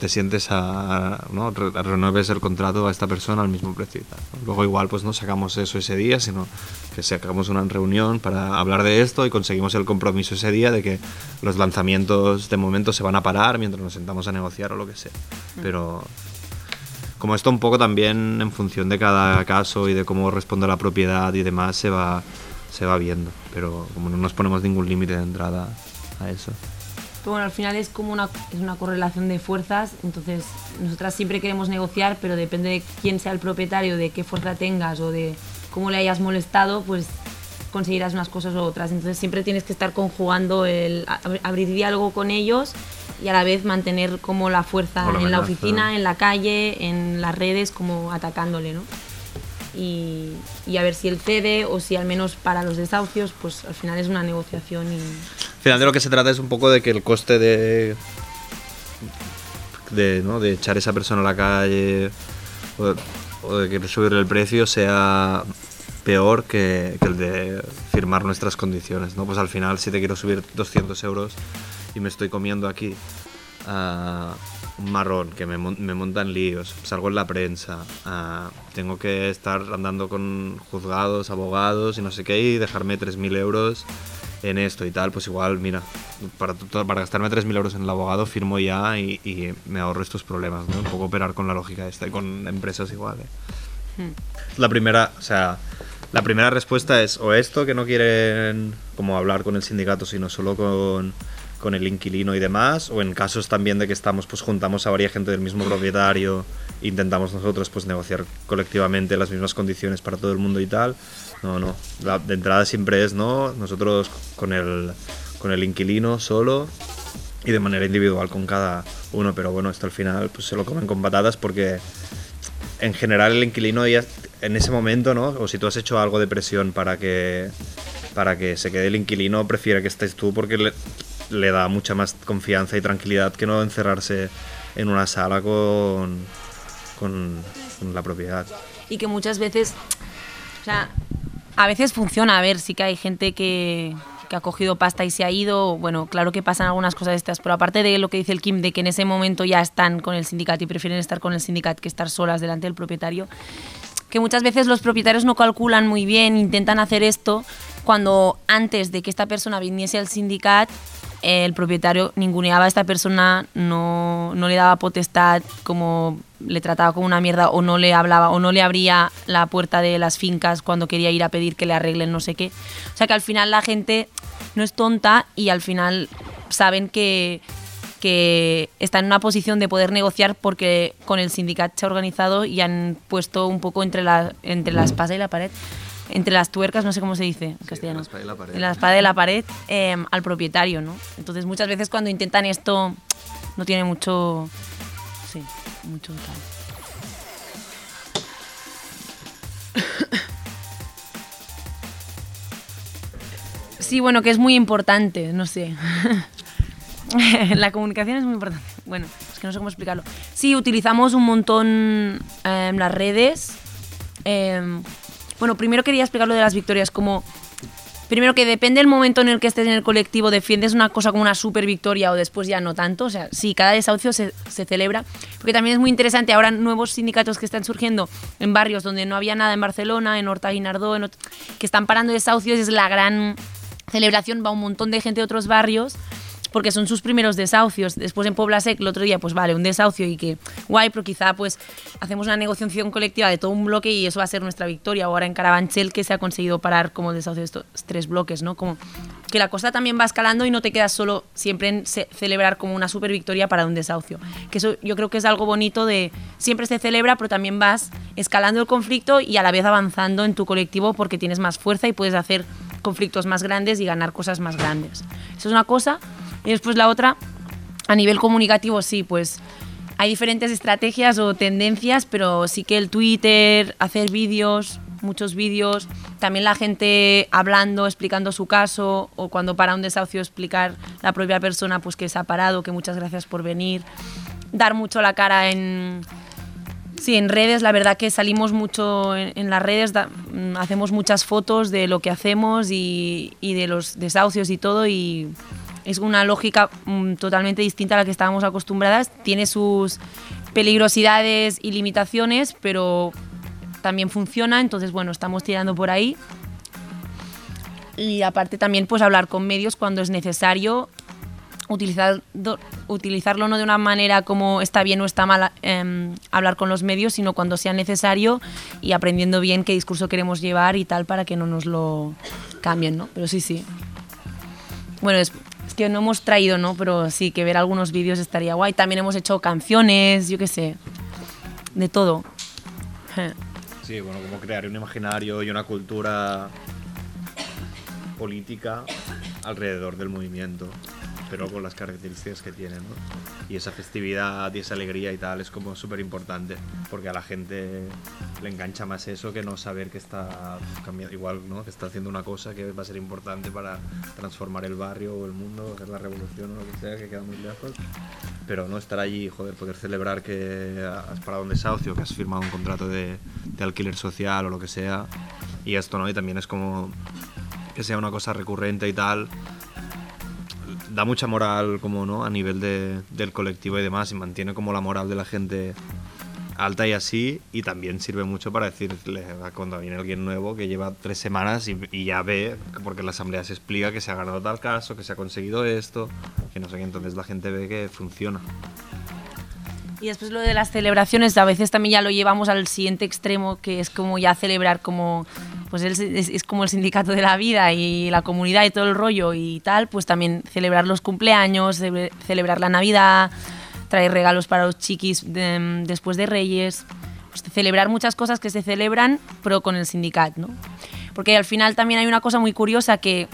te sientes a, ¿no? renueves el contrato a esta persona al mismo precio. Luego igual pues no sacamos eso ese día, sino que sacamos una reunión para hablar de esto y conseguimos el compromiso ese día de que los lanzamientos de momento se van a parar mientras nos sentamos a negociar o lo que sea. Mm. Pero como esto un poco también en función de cada caso y de cómo responde la propiedad y demás se va, se va viendo. Pero como no nos ponemos ningún límite de entrada a eso. Pero bueno, al final es como una, es una correlación de fuerzas, entonces nosotras siempre queremos negociar, pero depende de quién sea el propietario, de qué fuerza tengas o de cómo le hayas molestado, pues conseguirás unas cosas u otras. Entonces siempre tienes que estar conjugando el abrir diálogo con ellos y a la vez mantener como la fuerza en la oficina, en la calle, en las redes, como atacándole, ¿no? Y, a ver si él cede o si al menos para los desahucios, pues al final es una negociación y al final de lo que se trata es un poco de que el coste de de, ¿no? de echar a esa persona a la calle o, o de que subir el precio sea peor que, el de firmar nuestras condiciones, ¿no? Pues al final si te quiero subir 200 euros y me estoy comiendo aquí ah, un marrón que me, me montan líos, salgo en la prensa, ah, tengo que estar andando con juzgados, abogados y no sé qué y dejarme 3.000 euros en esto y tal, pues igual, mira, para, para gastarme 3.000 euros en el abogado firmo ya y, y me ahorro estos problemas, ¿no? Un poco operar con la lógica esta y con empresas iguales. La primera, o sea, la primera respuesta es o esto que no quieren como hablar con el sindicato, sino solo con, con el inquilino y demás, o en casos también de que estamos, pues juntamos a varias gente del mismo propietario, intentamos nosotros pues negociar colectivamente las mismas condiciones para todo el mundo y tal. No, no, la, de entrada siempre es no, nosotros con el, con el inquilino solo y de manera individual con cada uno, pero bueno, esto al final pues se lo comen con patatas porque en general el inquilino ya en ese momento, ¿no? O si tú has hecho algo de presión para que para que se quede el inquilino, prefiere que estés tú porque le, le da mucha más confianza y tranquilidad que no encerrarse en una sala con, con, la propiedad. y que muchas veces, o sea, a veces funciona, a ver, sí que hay gente que, que ha cogido pasta y se ha ido, bueno, claro que pasan algunas cosas estas, pero aparte de lo que dice el Kim, de que en ese momento ya están con el sindicato y prefieren estar con el sindicato que estar solas delante del propietario, que muchas veces los propietarios no calculan muy bien, intentan hacer esto cuando antes de que esta persona viniese al sindicato, el propietario ninguneaba a esta persona, no, no le daba potestad, como le trataba como una mierda, o no le hablaba, o no le abría la puerta de las fincas cuando quería ir a pedir que le arreglen no sé qué. O sea que al final la gente no es tonta y al final saben que, que está en una posición de poder negociar porque con el sindicato se ha organizado y han puesto un poco entre la, entre la espada y la pared, entre las tuercas, no sé cómo se dice en castellano. la espada y la pared. En la espada y la pared eh, al propietario, ¿no? Entonces muchas veces cuando intentan esto no tiene mucho... Sí, mucho tal. <coughs> Sí, bueno, que es muy importante, no sé. <laughs> la comunicación es muy importante. Bueno, es que no sé cómo explicarlo. Sí, utilizamos un montón em, las redes. Em, bueno, primero quería explicar lo de las victorias, como... Primero que depende del momento en el que estés en el colectivo, defiendes una cosa como una super victoria o después ya no tanto. O sea, sí, cada desahucio se, celebra. Porque también es muy interesante ahora nuevos sindicatos que están surgiendo en barrios donde no había nada en Barcelona, en Horta Guinardó, en que están parando desahucios. Es la gran celebración, va un montón de gente de otros barrios porque son sus primeros desahucios. Después en Puebla Sec, el otro día, pues vale, un desahucio y que guay, pero quizá pues hacemos una negociación colectiva de todo un bloque y eso va a ser nuestra victoria. Ahora en Carabanchel que se ha conseguido parar como el desahucio de estos tres bloques, ¿no? Como que la cosa también va escalando y no te quedas solo siempre en ce- celebrar como una super victoria para un desahucio. Que eso yo creo que es algo bonito de siempre se celebra, pero también vas escalando el conflicto y a la vez avanzando en tu colectivo porque tienes más fuerza y puedes hacer conflictos más grandes y ganar cosas más grandes. Eso es una cosa. Y después la otra, a nivel comunicativo, sí, pues hay diferentes estrategias o tendencias, pero sí que el Twitter, hacer vídeos, muchos vídeos, también la gente hablando, explicando su caso, o cuando para un desahucio explicar la propia persona pues que se ha parado, que muchas gracias por venir, dar mucho la cara en, Sí, en redes, la verdad que salimos mucho en, las redes, mm, hacemos muchas fotos de lo que hacemos y, y de los desahucios y todo y es una lógica mm, totalmente distinta a la que estábamos acostumbradas. Tiene sus peligrosidades y limitaciones, pero también funciona, entonces bueno, estamos tirando por ahí. Y aparte también pues hablar con medios cuando es necesario utilizar, do- utilizarlo no de una manera como está bien o está mal em, hablar con los medios, sino cuando sea necesario y aprendiendo bien qué discurso queremos llevar y tal para que no nos lo cambien, ¿no? Pero sí, sí. Bueno, es, es que no hemos traído, ¿no? Pero sí, que ver algunos vídeos estaría guay. También hemos hecho canciones, yo qué sé, de todo. <laughs> Sí, bueno, como crear un imaginario y una cultura política alrededor del movimiento, pero con las características que tiene, ¿no? Y esa festividad y esa alegría y tal es como súper importante, porque a la gente le engancha más eso que no saber que está cambiando, igual, ¿no? Que está haciendo una cosa que va a ser importante para transformar el barrio o el mundo, hacer la revolución o lo que sea, que queda muy lejos. Pero no estar allí, joder, poder celebrar que has parado un desahucio, que has firmado un contrato de, de alquiler social o lo que sea, y esto, ¿no? Y también es como que sea una cosa recurrente y tal. Da mucha moral como, ¿no? A nivel de, del colectivo y demás y mantiene como la moral de la gente alta y así y también sirve mucho para decirle a cuando viene alguien nuevo que lleva tres semanas y, y ya ve, porque la asamblea se explica que se ha ganado tal caso, que se ha conseguido esto, que no sé qué, entonces la gente ve que funciona. Y después lo de las celebraciones, a veces también ya lo llevamos al siguiente extremo, que es como ya celebrar como, pues es, es- como el sindicato de la vida y la comunidad y todo el rollo y tal, pues también celebrar los cumpleaños, cele- celebrar la Navidad, traer regalos para los chiquis de- después de Reyes, pues celebrar muchas cosas que se celebran, pero con el sindicato, ¿no? Porque al final también hay una cosa muy curiosa que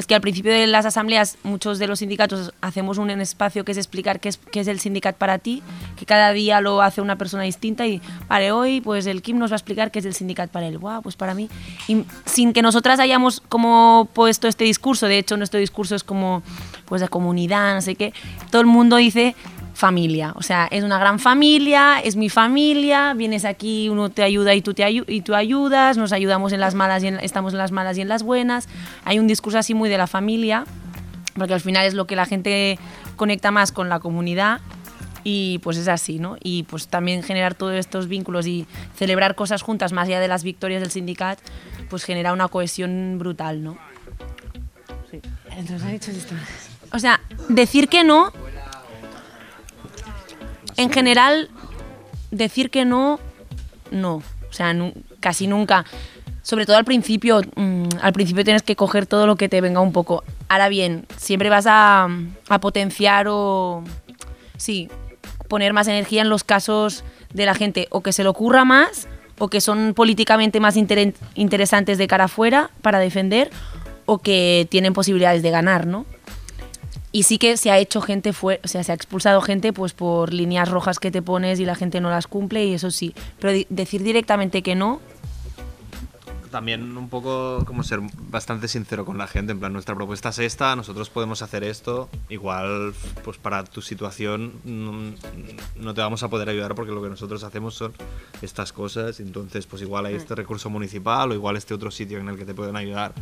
es que al principio de las asambleas muchos de los sindicatos hacemos un espacio que es explicar qué es, el sindicat para ti, que cada día lo hace una persona distinta y vale, hoy pues el Kim nos va a explicar qué es el sindicat para él, guau, pues para mí. Y sin que nosotras hayamos como puesto este discurso, de hecho nuestro discurso es como pues la comunidad, no sé qué, todo el mundo dice familia, o sea, es una gran familia, es mi familia, vienes aquí, uno te ayuda y tú, te ayu- y tú ayudas, nos ayudamos en las malas y en- estamos en las malas y en las buenas. Hay un discurso así muy de la familia, porque al final es lo que la gente conecta más con la comunidad y pues es así, ¿no? Y pues también generar todos estos vínculos y celebrar cosas juntas más allá de las victorias del sindicat, pues genera una cohesión brutal, ¿no? Sí. Entonces ha dicho esto. O sea, decir que no en general, decir que no, no. O sea, nu- casi nunca. Sobre todo al principio, mm, al principio tienes que coger todo lo que te venga un poco. Ahora bien, siempre vas a, a potenciar o, sí, poner más energía en los casos de la gente o que se le ocurra más o que son políticamente más interesantes de cara afuera para defender o que tienen posibilidades de ganar, ¿no? Y sí que se ha hecho gente fue, o sea, se ha expulsado gente pues por líneas rojas que te pones y la gente no las cumple y eso sí. Pero decir directamente que no, También un poco como ser bastante sincero con la gente, en plan, nuestra propuesta es esta, nosotros podemos hacer esto, igual pues para tu situación no, no te vamos a poder ayudar porque lo que nosotros hacemos son estas cosas, entonces pues igual hay este recurso municipal o igual este otro sitio en el que te pueden ayudar,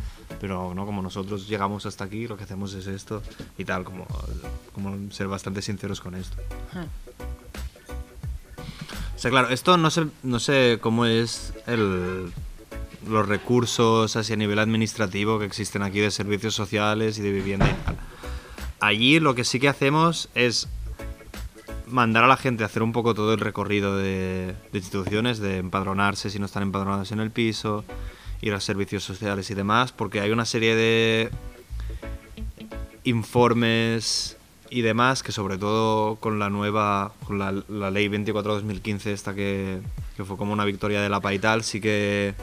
pero no como nosotros llegamos hasta aquí, lo que hacemos es esto y tal, como, como ser bastante sinceros con esto. O sea, claro, esto no sé, no sé cómo es el, los recursos así a nivel administrativo que existen aquí de servicios sociales y de vivienda. Allí lo que sí que hacemos es mandar a la gente a hacer un poco todo el recorrido de, de instituciones, de empadronarse si no están empadronados en el piso, ir a servicios sociales y demás, porque hay una serie de informes y demás que sobre todo con la nueva, con la, la ley 24-2015 esta que, que fue como una victoria de la PA y tal, sí que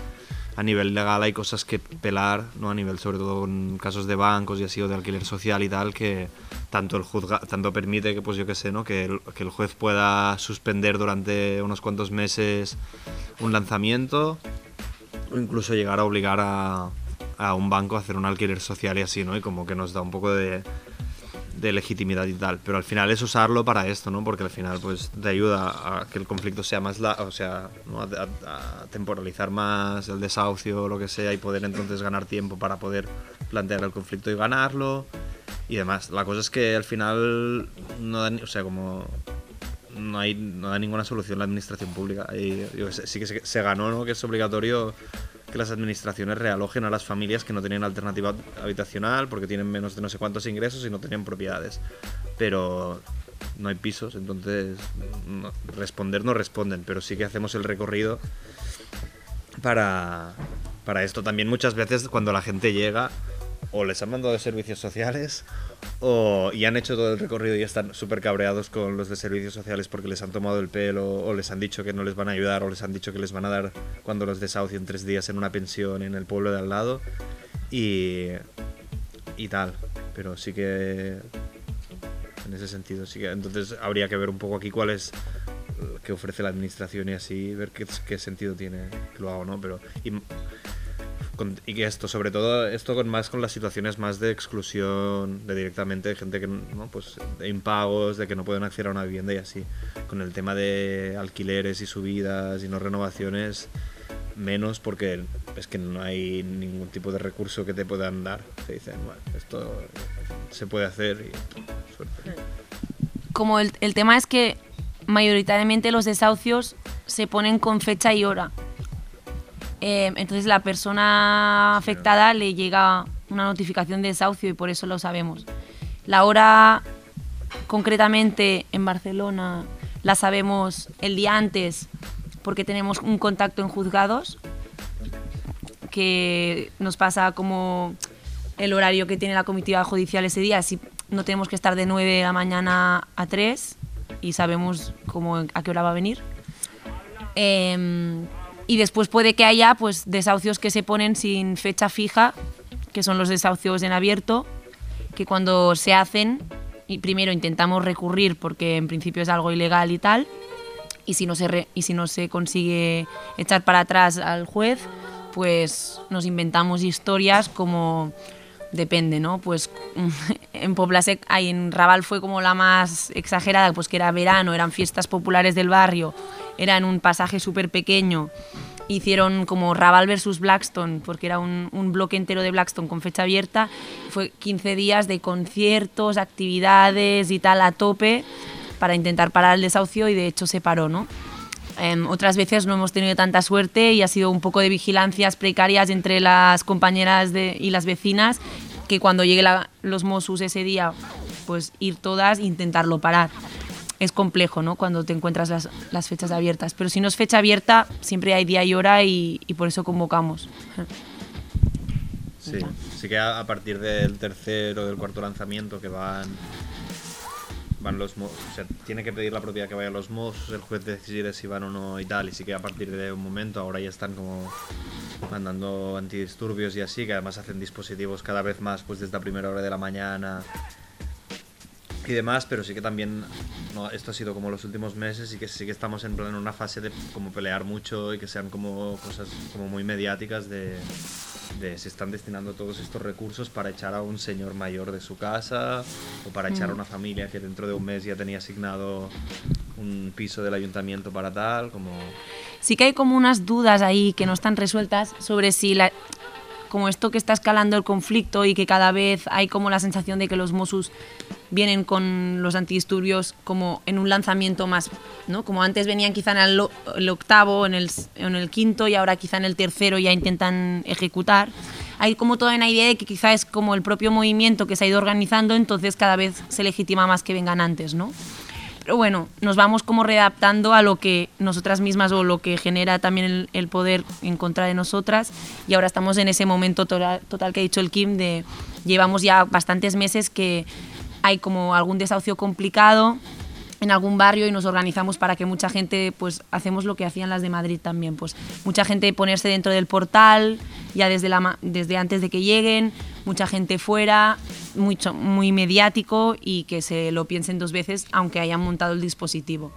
a nivel legal hay cosas que pelar, ¿no? A nivel sobre todo en casos de bancos y así o de alquiler social y tal, que tanto el juzga, tanto permite que pues yo qué sé, ¿no? Que el, que el juez pueda suspender durante unos cuantos meses un lanzamiento o incluso llegar a obligar a, a un banco a hacer un alquiler social y así, ¿no? Y como que nos da un poco de, de legitimidad y tal. Pero al final es usarlo para esto, ¿no? Porque al final pues te ayuda a que el conflicto sea más, la, o sea, ¿no? a, a- temporalizar más el desahucio lo que sea y poder entonces ganar tiempo para poder plantear el conflicto y ganarlo y demás. La cosa es que al final no da, o sea, como no hay no da ninguna solución la administración pública. Y, sí que se, se ganó, ¿no? Que es obligatorio que las administraciones realojen a las familias que no tienen alternativa habitacional porque tienen menos de no sé cuántos ingresos y no tienen propiedades. Pero no hay pisos, entonces responder no responden, pero sí que hacemos el recorrido para, para esto. También muchas veces cuando la gente llega o les han mandado de servicios sociales o y han hecho todo el recorrido y están súper cabreados con los de servicios sociales porque les han tomado el pelo o les han dicho que no les van a ayudar o les han dicho que les van a dar cuando los desahucien tres días en una pensión en el pueblo de al lado y, y tal. Pero sí que en ese sentido sí que entonces habría que ver un poco aquí cuál es que ofrece la administración y así ver qué, qué sentido tiene que lo haga o no pero con- y que esto sobre todo esto con más con las situaciones más de exclusión de directamente gente que no pues de impagos de que no pueden acceder a una vivienda y así con el tema de alquileres y subidas y no renovaciones menos porque es que no hay ningún tipo de recurso que te puedan dar. Se dicen, bueno, esto se puede hacer y suerte. Como el, el tema es que mayoritariamente los desahucios se ponen con fecha y hora. Eh, entonces la persona afectada le llega una notificación de desahucio y por eso lo sabemos. La hora concretamente en Barcelona la sabemos el día antes porque tenemos un contacto en juzgados que nos pasa como el horario que tiene la comitiva judicial ese día. Si no tenemos que estar de 9 de la mañana a 3 y sabemos cómo, a qué hora va a venir. Em, y después puede que haya pues, desahucios que se ponen sin fecha fija, que son los desahucios en abierto, que cuando se hacen, y primero intentamos recurrir porque en principio es algo ilegal y tal, y si no se, re- y si no se consigue echar para atrás al juez, pues nos inventamos historias como depende, ¿no? Pues <laughs> en Poblasec, ahí en Raval fue como la más exagerada, pues que era verano, eran fiestas populares del barrio, era en un pasaje súper pequeño. Hicieron como Raval versus Blackstone, porque era un, bloque entero de Blackstone con fecha abierta. Fue 15 días de conciertos, actividades y tal a tope para intentar parar el desahucio y de hecho se paró, ¿no? Em, otras veces no hemos tenido tanta suerte y ha sido un poco de vigilancias precarias entre las compañeras de- y las vecinas que cuando llegue la- los Mossos ese día, pues ir todas e intentarlo parar. Es complejo, ¿no? Cuando te encuentras las, las fechas abiertas. Pero si no es fecha abierta, siempre hay día y hora y, y por eso convocamos. Sí, sí que a, partir del tercer o del cuarto lanzamiento que van van los o sea, tiene que pedir la propiedad que vayan los mos, el juez decide si van o no y tal, y sí que a partir de un momento ahora ya están como mandando antidisturbios y así, que además hacen dispositivos cada vez más pues desde la primera hora de la mañana y demás, pero sí que también no, esto ha sido como los últimos meses y que sí que estamos en plan una fase de como pelear mucho y que sean como cosas como muy mediáticas de, de se están destinando todos estos recursos para echar a un señor mayor de su casa o para echar a una familia que dentro de un mes ya tenía asignado un piso del ayuntamiento para tal, como Sí que hay como unas dudas ahí que no están resueltas sobre si la, como esto que está escalando el conflicto y que cada vez hay como la sensación de que los Mossos vienen con los antidisturbios como en un lanzamiento más, ¿no? Como antes venían quizá en el, octavo, en el, en el quinto y ahora quizá en el tercero ya intentan ejecutar. Hay como toda una idea de que quizá es como el propio movimiento que se ha ido organizando, entonces cada vez se legitima más que vengan antes, ¿no? Pero bueno, nos vamos como readaptando a lo que nosotras mismas o lo que genera también el, poder en contra de nosotras. Y ahora estamos en ese momento total, total que ha dicho el Kim de llevamos ya bastantes meses que hay como algún desahucio complicado en algún barrio y nos organizamos para que mucha gente, pues hacemos lo que hacían las de Madrid también, pues mucha gente ponerse dentro del portal ya desde, la, desde antes de que lleguen, mucha gente fuera, mucho, muy mediático y que se lo piensen dos veces aunque hayan montado el dispositivo.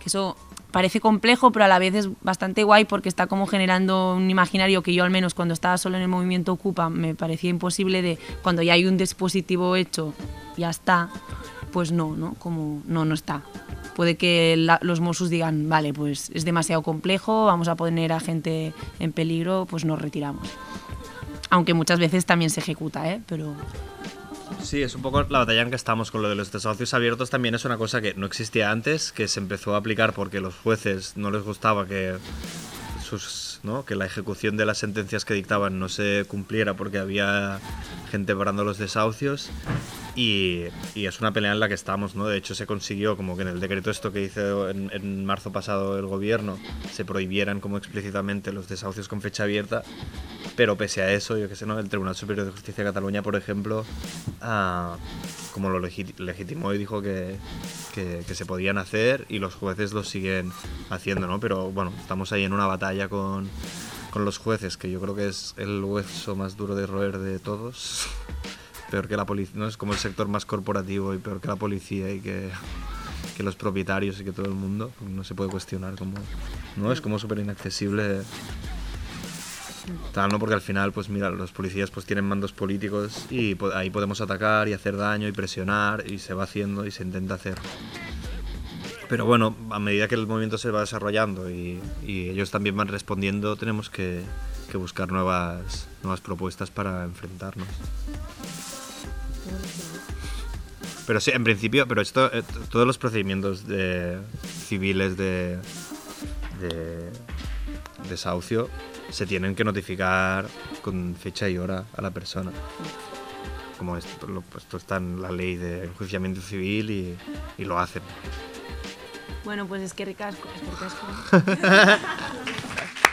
Que eso parece complejo, pero a la vez es bastante guay porque está como generando un imaginario que yo al menos cuando estaba solo en el movimiento Ocupa me parecía imposible de cuando ya hay un dispositivo hecho, ya está, pues no, ¿no? Como no, no está. Puede que los Mossos digan, vale, pues es demasiado complejo, vamos a poner a gente en peligro, pues nos retiramos. Aunque muchas veces también se ejecuta, ¿eh? Pero Sí, es un poco la batalla en que estamos con lo de los desahucios abiertos. También es una cosa que no existía antes, que se empezó a aplicar porque los jueces no les gustaba que sus, ¿no? que la ejecución de las sentencias que dictaban no se cumpliera porque había gente parando los desahucios. Y, y es una pelea en la que estamos, ¿no? De hecho, se consiguió como que en el decreto esto que hizo en, en marzo pasado el gobierno se prohibieran como explícitamente los desahucios con fecha abierta, pero pese a eso, yo que sé, ¿no? El Tribunal Superior de Justicia de Cataluña, por ejemplo, ah, como lo legi- legitimó y dijo que, que, que se podían hacer y los jueces lo siguen haciendo, ¿no? Pero bueno, estamos ahí en una batalla con, con los jueces, que yo creo que es el hueso más duro de roer de todos. Peor que la policía, ¿no? Es como el sector más corporativo y peor que la policía y que, los propietarios y que todo el mundo. No se puede cuestionar como... No, es como súper inaccesible Tal, ¿no? Porque al final, pues mira, los policías pues tienen mandos políticos y ahí podemos atacar y hacer daño y presionar y se va haciendo y se intenta hacer. Pero bueno, a medida que el movimiento se va desarrollando y, ellos también van respondiendo, tenemos que, buscar nuevas propuestas para enfrentarnos. Pero sí, en principio, pero esto, eh, todos los procedimientos de, civiles de, de desahucio se tienen que notificar con fecha y hora a la persona. Como esto, lo- pues, esto está en la ley de enjuiciamiento civil y, y lo hacen. Bueno, pues es que ricasco, es que ricasco. <laughs>